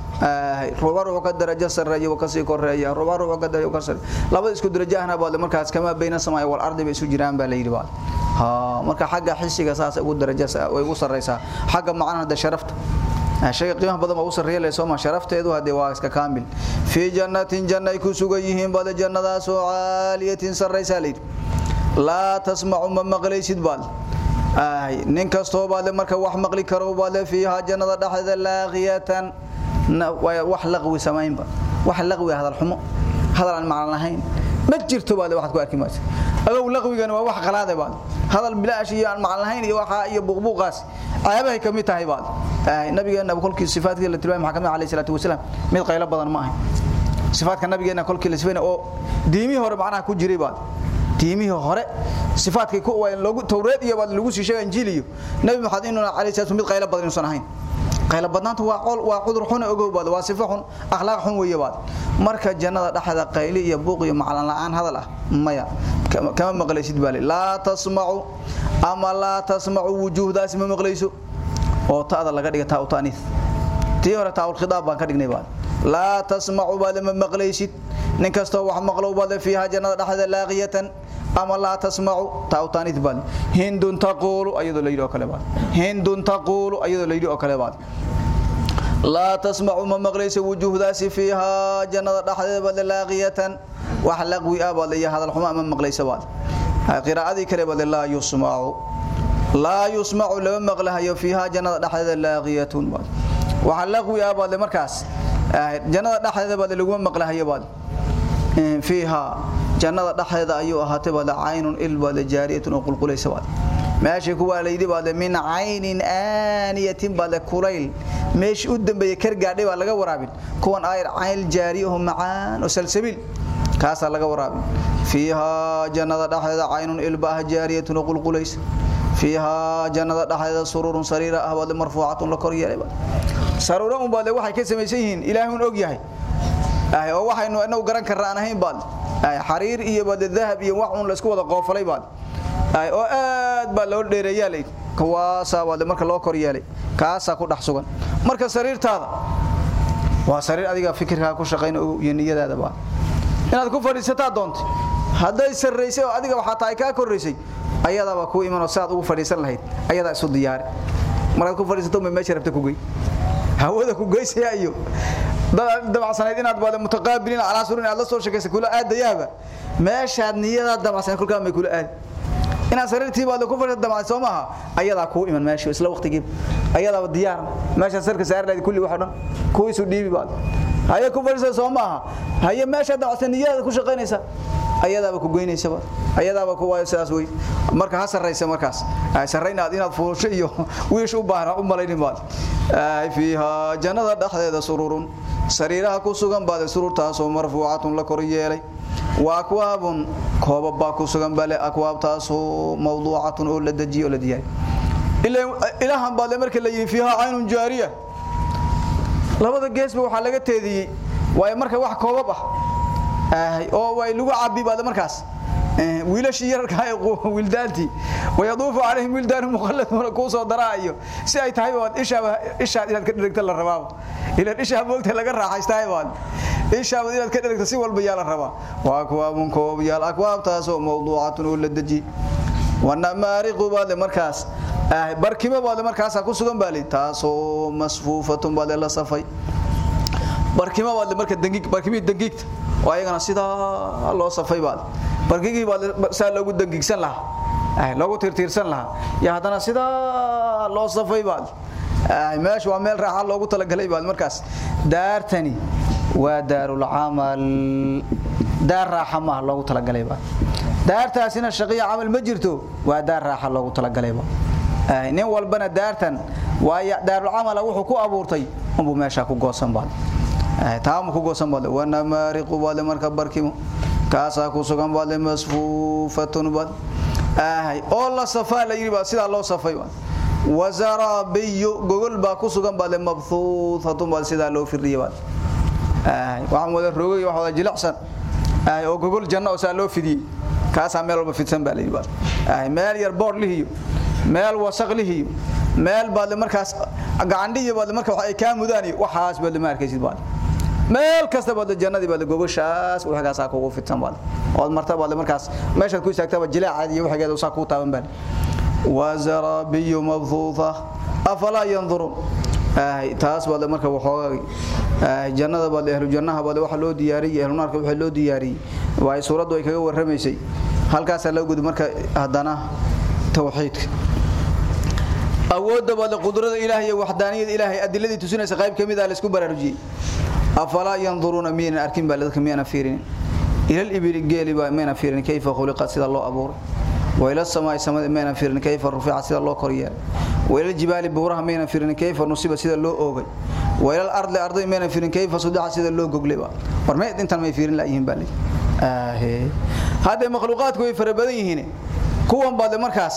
ruba ruux ka daraja sareeyo ka sii koreeya ruba ruux ka daraja ka sareeyo labada isku daraja ahna baa markaas kama bayna samay wal ardi isu jiraan baa leeyiri baa ha marka xagga xisiga saas ugu daraja way ugu sareysaa xagga macnaha da sharafta. Shay qiimaha badan oo sareeyo leeso ma sharafteedu haddii waa iska kaamil. Fi jannatin jannay ku sugan yihiin baa jannadaas oo aaliyatin sareysa leeyiri la tasma'u ma maqlaysid ay nin kasto baad marka wax maqli karo baad fiiha jannada dhaxda laaqiyatan. Wax laqwi sameynba wax laqwi hadal xumo. Hadal aan macna lahayn. Ma jirto baad wax ku arki maaysa adow laqwigan waa wax qalaade baad hadal bilaash iyo aan macna lahayn iyo waxa iyo buqbuqaas ayabahay ka mid tahay baad nabigeena kolkii sifaadkii la tilmaamay maxkamad kaleey salaatu wasalaam mid qaylo badan ma ahay. Sifaadka nabigeena kolkii la sifeeyay oo diimi hore macnaha ku jiray baad diimihii hore sifaadkay ku waa lagu tawreed iyo baad lagu siishay injiil iyo nabi maxamed inuu cali salaatu mid qaylo badan inuu ahayn. Qaylo badnaanta waa qol waa qudur xun ogow baad waa sifo xun akhlaaq xun weeye baad marka jannada dhaxda qayli iyo buuq iyo maclan la'aan hadal ah maya kama maqlaysid baale la tasma'u ama la tasma'u wujuhdaas ma maqlayso? Oo taada laga dhiga taa utaaniis tii hore taa khitaab baan ka dhignay baad la tasma'u baad ma maqlaysid? Nin kasto wax maqlow baad fiiha jannada dhaxda laaqiyatan ama la tasma'u taawtaanid bal hindun taqulu ayadoo leeyo kale baad hindun taqulu ayadoo leeyo kale baad la tasma'u ma maqlaysa wujuhdaasi fiiha jannada dhaxdeeda baad laaqiyatan wax laqwi abad iyo hadal xuma ma maqlaysa baad qiraa'adii kale baad la yusma'u la yusma'u lama maqlahayo fiiha jannada dhaxdeeda laaqiyatun baad wax laqwi abad markaas jannada dhaxdeeda baad lagu maqlahayo baad fiiha jannada dhaxdeeda ayuu ahaatay bada caynun ilbada jaariyatun oo qulqulaysa bada meesha kuwa leeydi bada min aynin aaniyatin bada kulayl. Meesh u dambeeyay kar gaadhay baa laga waraabin. Kuwan ayr ayl jaariyahu macaan oo salsabil. Kaasa laga waraabin. Fiiha jannada dhaxdeeda caynun ilbaa jaariyatun oo qulqulaysa. Fiiha jannada dhaxdeeda sururun sariira ah bada marfuucatun la kor yeelay sarura un bada waxay ka samaysan yihiin ilaahay un og yahay. ay oo waxaynu inagu garan karaan ahayn baad. Xariir iyo bad dahab iyo wax un la isku wada qoofalay baad. Oo aad baa loo dheereeyay kawaasa wada marka loo kor yeelay. Ku dhax sugan. Marka sariirtaada waa sariir adiga fikirka ku shaqeyn iyo niyadaada inaad ku fadhiisataa doonto haday sareysay oo adiga waxa tahay ka koreysay ayadaba ku iman oo saad ugu fadhiisan lahayd. Ayada isu diyaar markaad ku fadhiisato ma meesha rabta ku geey hawada ku geysaya iyo dabacsaneed inaad baada mutaqaabiliin ala surin aad la soo shaqeysa kula aadayaaba meeshaad niyada dabacsan kulka ma kula aad. Ina sariirtii baad ku fadhiyo dabacsan Soomaha ayada ku iman meesha isla waqtigii. Ayada diyaar. Meesha sarka saarnayd kulli wax dhan. Ku isu dhiibi baad. Haya ku fadhiyo Soomaha haya meesha dabacsan niyada ku shaqeynaysa ayadaaba ku goynaysa ayadaaba ku waayo sidaas way marka ha sareysa markaas. Ay sareynaad inaad fuusho iyo wiish u baahan u malaynin baad. Ay fiiha jannada dhaxdeeda sururun. Sariiraha ku sugan baad sururtaas oo marfuucatun la kor yeelay. Wa akwaabun koobab baa ku sugan bale akwaabtaas oo mawduucatun oo la dajiyo la diyaay ilaahan baad marka la yiri fiiha aynun jaariya. Labada geesba waxa laga teediyay way marka wax koobab ah oo way lagu cabi baad markaas. Wiilashi yarka ay wildaanti wayaduufu alayhim wildan mukhalladun ku soo daraayo. Si ay tahay wad isha isha inaad ka dhigto la rabaa. Ila isha moogta laga raaxaystay wad isha wad inaad ka dhigto si walba yaa la rabaa. Waa kuwa mun koob yaal akwaabtaas oo mawduucatun oo la daji wana maariqu baad markaas barkimo baad markaas ku sugan baali. Taasoo masfuufatun baad la safay barkimo baad marka dangig barkimi dangigta oo ayagana sida loo safay baad. Barkigii baad saa loogu dangigsan lahaa. Loogu tirtirsan lahaa. Ya hadana sida loo safay baad. Ay meesh waa meel raaxa loogu talagalay baad markaas. Daartani waa daarul amal daar raaxa ma loogu talagalay baad. Daartaasina shaqiya amal ma jirto waa daar raaxa loogu talagalay baad. Nin walbana daartan waa daarul amal wuxuu ku abuurtay umbu meesha ku goosan baad taam ku goosan baad wana maariqu baad marka barkimo kaasa ku sugan baad masfuufatun baad ah oo la safaa la yiri baad sida loo safay baad wazarabiyu gogol baa ku sugan baad mabthuuthatun baad sida loo firdiyay baad ah waxaan wada roogay wax wada jilicsan. Ah oo gogol janno oo saa loo fidiyay kaasa meel walba fidsan baa la yiri baad ah meel yar boor lihiyo. Meel wasaq lihiyo. Meel baad markaas gacandhiyo baad markaa waxa ay ka mudaan waxaas baad ma arkaysid baad meel kasta baad jannadii baad gobashaas waxaas kugu fitan baad. Oo marta baad markaas meesha ku istaagtaba jilaac iyo waxageeda usaa ku taaban baad. Wazarabiy mabthuutha afala yanzurun taas baad marka waxoogaa jannada baad ahlu jannaha baad waxa loo diyaariyay ahlu naarka loo diyaariyay way suuradu ay kaga warramaysay. Halkaas la gud marka hadana tawxiidka. Awoodda baad qudrada ilaahay iyo ilaahay adiladii tusinaysa qayb ka mid ah isku baraarujiyay afalaa yanduruuna miyaynan arkin baa dadka miyaynan fiirinin ilal ibili geeli baa miyaynan fiirinin kayfa khuliqad sida loo abuuray وإلى السماء سماء مينا فيرن كيف الرفيع سيدا الله كوريا وإلى الجبال بورها مينا فيرن كيف نصيب سيدا الله أوغي وإلى الأرض لأرض مينا فيرن كيف صدع سيدا الله غوغليبا ورما انت ما يفيرن لا يهم بالي آه هذا مخلوقات كوي فربدين هنا كوان بعد مركز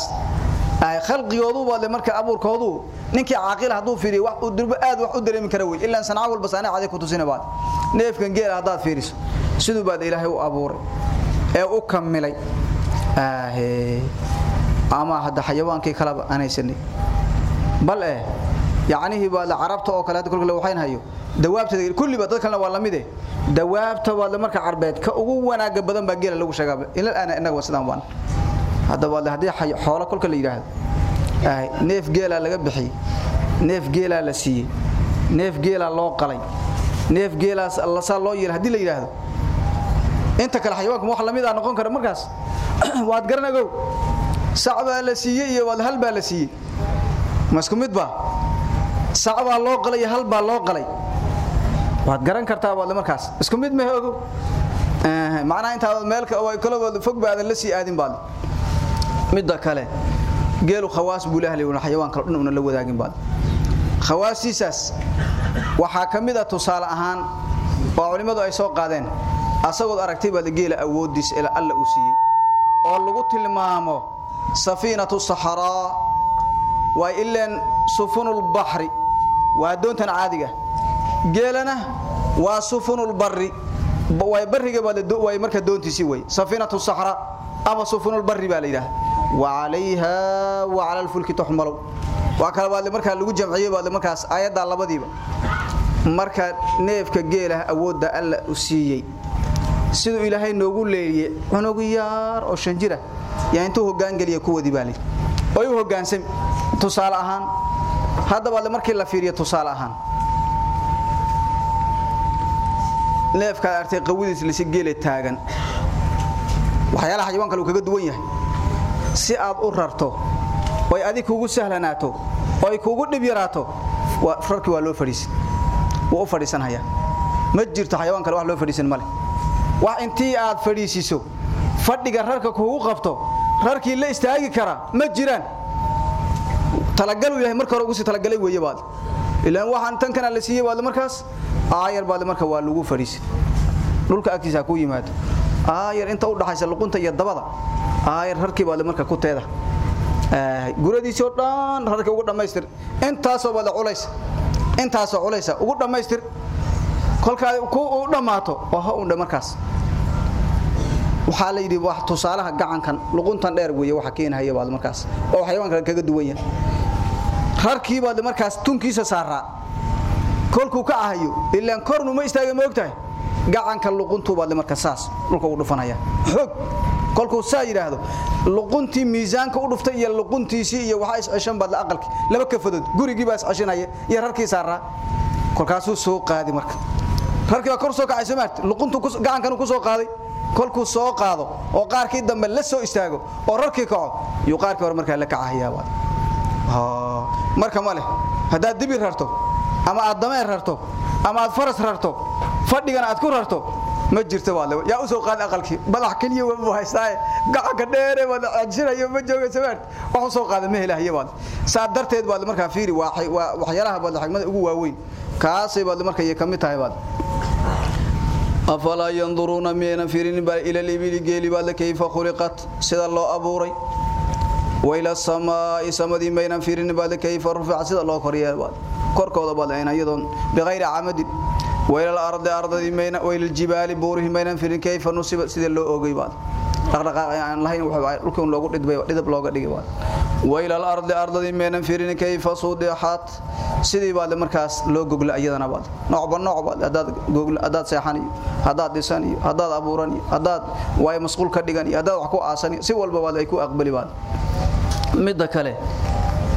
ay khalqigoodu baad marka abuurkoodu ninkii caaqil haduu fiiriyo wax uu dirba aad wax u dareemi kara way ilaa sanaa walba sanaa caadi ku tusina baad. Neefkan geel hadaad fiiriso sidoo baad ilaahay u abuuray ee u kamilay آه ama hada xayawaankii kala aanaysanay bal eh yaani hiba la carabta oo kale kulku la waxayn hayo. Dawaabtada kulliba dad kale waa la mid eh dawaabta waa marka carbeed ka ugu wanaaga badan baa geela lagu sheegay ilaa ana inaga wasadaan waan hada waa haddii xoolo kulka la yiraahdo neef geela laga bixi neef geela la siiyay neef geela loo qalay. Neef geelaas alla sa loo yiri haddii la yiraahdo inta kale xayawaanka wax la mid ah noqon kara markaas. Waad garanagow. Sacbaa la siiyey iyo wad hal baa la siiyey. Masku mid ba sacbaa loo qalay hal baa loo qalay. Waad garan kartaa wad markaas. Isku mid ma ogow? Ee macna inta meelka way kala wada fog baadan la sii aadin baad midda kale. Geelu khawaas buu leeyahay oo xayawaan kale dhan la wadaagin baad. Khawaasiisaas waxa ka mid ah tusaale ahaan oo culimadu ay soo qaadeen. Asagoo aragtay baad geela awoodiis ila alla uu siiyay oo lagu tilmaamo safiinatu sahara wa ilan sufunul bahri waa doontan caadiga. Geelana waa sufunul barri way bariga baad way marka doontiisi way. Safiinatu sahara ama sufunul barri baa leeyahay ala alfulki tuhmalu wa kala baad marka lagu jamciyo baad markaas ayada labadiiba marka neefka geelaha awooda alla u siiyay sidoo ilaahay noogu leeyay cunugu yaar oo shan jira yaa intuu hogaan galiya kuwadii baalay oo uu hogaansan tusaale ahaan hadaba markii la fiiriyo tusaale ahaan neefka artay qawidiis la si geelay taagan waxyaalaha xayawaanka uu kaga duwan yahay si aad u rarto oo ay adiga kugu sahlanaato oo ay kugu dhib yaraato waa farki waa loo fariisin wuu u fadhiisanaya ma jirto xayawaan kale wax loo fadhiisan male wax intii aad fadhiisiso fadhiga rarka kugu qabto rarkii la istaagi kara ma jiraan. Talagal yahay marka hore ugu si talagalay weeye ilaan waxaan tan kana la siiyay baad markaas aayar baad marka waa lagu fadhiisin dhulka agtiisa ku yimaado aayar inta u dhaxaysa luqunta iyo dabada. Aayar rarkii baad marka ku teeda. Guradiisoo dhan rarka ugu dhamaystir intaasoo baad culays. Intaasoo culaysa ugu dhamaystir kolkaa ku u dhamaato oo u markaas. Waxaa la yidhi wax tusaalaha gacankan luquntan dheer weeye waxa keenaya baad markaas. Oo xayawaanka kaga duwan yahay. Rarkii baad markaas tunkiisa saaraa kolkuu ka ahayo ilaa kornu ma istaaga ma gacanka luquntu baad markaas saas dhulka ugu dhufanaya. Xoog! Kolkuu saa yiraahdo luquntii miisaanka u dhuftay iyo luquntiisii iyo waxa is ceshan baad la aqalki. Laba kafadood gurigii baa is ceshanaya iyo rarkii saaraa kolkaasuu soo qaadi marka. Rarkii kor soo kacay samaart luquntu gacankan ku soo qaaday. Kolkuu soo qaado oo qaarkii dambe la soo istaago oo rarkii kaco iyo qaarkii hore markaa la ha marka male hadaad dibi rarto ama aad dameer rarto ama aad faras rarto fadhigana aad ku rarto ma jirto waad yaa u soo qaad aqalkii badax kaliya waa haystaa gacanka dheere wada ajirayo ma jooga samaart wax soo qaada ma helahay baad saa darteed baad markaa fiiri waxyaalaha baad xigmada ugu waaweyn kaasay baad markaa iyo kamid tahay baad afala yanzuruna mina firin bal ila al-ibili geeli baad kayfa khuliqat sida loo abuuray وإلى السماء سمدي بين فيرن بعد كيف رفع سيد الله كريا بعد كركودا بعد أين أيضا بغير عمد وإلى الأرض أرض بين وإلى الجبال بورهم بين فيرن كيف نصب سيد الله أوجي بعد dhaqdhaqaaq aan lahayn dhulkan loogu dhidbay dhidab looga dhigay waa wayla al-ardi ardadi meenan fiirin kayfa sudihat sidii baad markaas loo gogla ayadana baad noocba nooc baad hadaad gogla hadaad seexan iyo hadaad dhisan iyo hadaad abuuran iyo hadaad way masquul ka dhigan iyo hadaad wax ku aasan si walba baad ay ku aqbali baad midda kale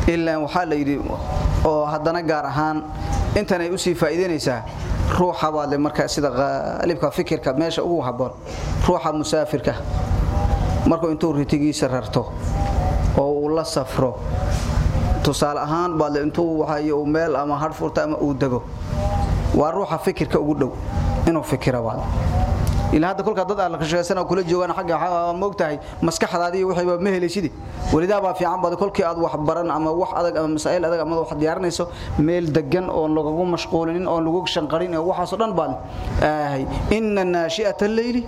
ilaa waxa la yiri oo haddana gaar ahaan intan ay u sii faa'iideynaysaa ruuxa baad le markaa sida qaalibka fikirka meesha ugu haboon ruuxa musaafirka. Markuu intuu ritigiisa rarto oo uu la safro tusaale ahaan baad intuu waxa uu meel ama har furta ama uu dago waa ruuxa fikirka ugu dhow inuu fikira baad ilaa hadda kolka dad aan la qashaysan kula joogan xagga moogtahay maskaxdaadii wixii ma helaysid walidaa baa fiican baad kolkii aad wax baran ama wax adag ama masaa'il adag ama wax diyaarinayso meel degan oo lagu mashquulinin oo lagu shanqarin oo waxaas oo dhan baad ah inna naashi'ata al-layli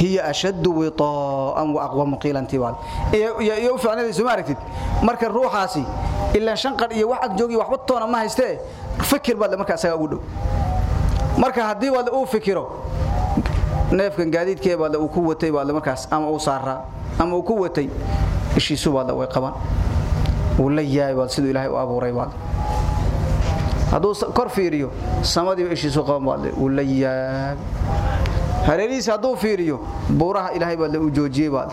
hiya ashaddu wita'an wa aqwa qilan tibal iyo ma aragtid? Marka ruuxaasi ilaa shanqar iyo wax ag joogi waxba toona ma haystee fikir baad marka ugu dhow. Marka haddii wad uu fikiro neefkan gaadiidkee baad uu ku watay baad markaas ama uu saaraa ama uu ku watay ishiisu baad way qaban uu la yaay baad sidoo ilaahay u abuuray baad. Haduu kor fiiriyo samadii ishiisu qaban baad. Uu la yaay hareerihiisa haduu fiiriyo buuraha ilaahay baad uu joojiyay baad.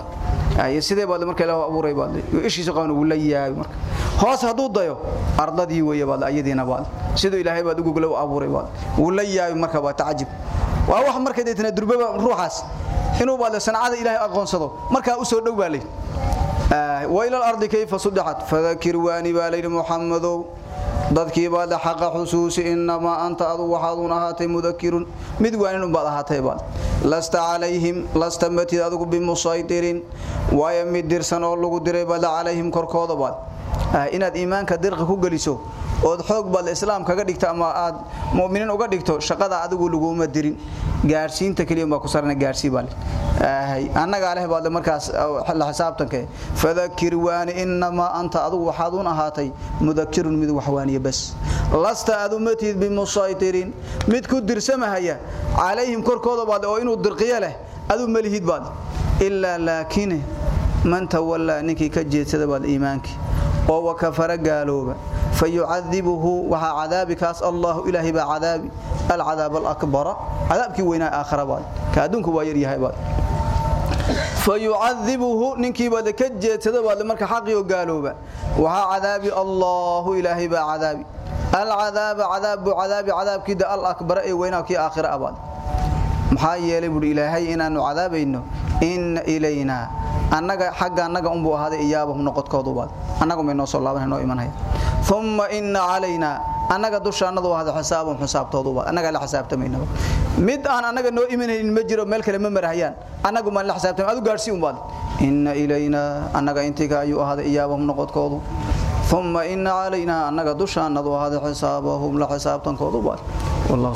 Ay sidee baad marka ilaahay abuuray baad? Ishiisu qaban uu la yaay marka. Hoos haduu dayo ardadii weeye ayadiina baad. Sidoo ilaahay baad ugu galo abuuray baad. Uu la yaay marka baad taajib waa wax markay deetana durbaba ruuxaas. Inuu baad sanacada ilaahay aqoonsado. Marka u soo dhowaalay wa ila al-ardi kayfa sudahat fadhakir wani balay muhammadow dadkii baad xaq xusuusi inma anta adu waxaadun ahaatay mudakirun mid waanin baad ahaatay baad lasta alayhim lasta matid adu bimusaytirin wa yamid dirsan oo lagu diray baad alayhim korkooda baad inaad iimaanka dirqa ku galiso ood xoog baad islaam kaga dhigto ama aad muuminiin uga dhigto shaqada adigu laguma dirin. Gaarsiinta kaliya ma ku sarna gaarsii bal ay annaga leh baad markaas la xisaabtanka fadakir waani inma anta adigu waxaad un ahaatay mudakirun mid waxwaaniye bas lasta adumatid bimusaytirin mid ku dirsamahaya calayhim korkooda baad oo inuu dirqiyo leh adu malihid baad illa laakin man tawalla ninki ka jeedsada baad iimaankii oo wakafara gaalooba فيعذبه وها عذابكاس الله إلهي بعذاب العذاب الأكبر عذابك وين آخر بعد كادونك واير يهي بعد فيعذبه ننكي بعد كجيت هذا بعد مرك حقي وقالوا وها عذاب الله إلهي بعذاب العذاب عذاب عذاب عذاب كده الأكبر أي وينك آخر أبد maxaa yeelay buu ilaahay inaanu cadaabayno in ilayna annaga xagga annaga un buu ahaaday iyaabahum noqodkoodu baad. Annagu may noo soo laabanay noo imanaya thumma inna annaga dushaanadu ahada xisaabum xisaabtoodu baad. Annaga la xisaabtamayna mid aan annaga noo imanaynin ma jiro meel kale ma marahayaan. Annagu ma la xisaabtamay adu gaarsi un baad. Inna ilayna annaga intiga ayuu ahaaday iyaabahum noqodkoodu thumma inna alayna annaga dushaanadu ahada xisaabahum la xisaabtankoodu baad. Wallahu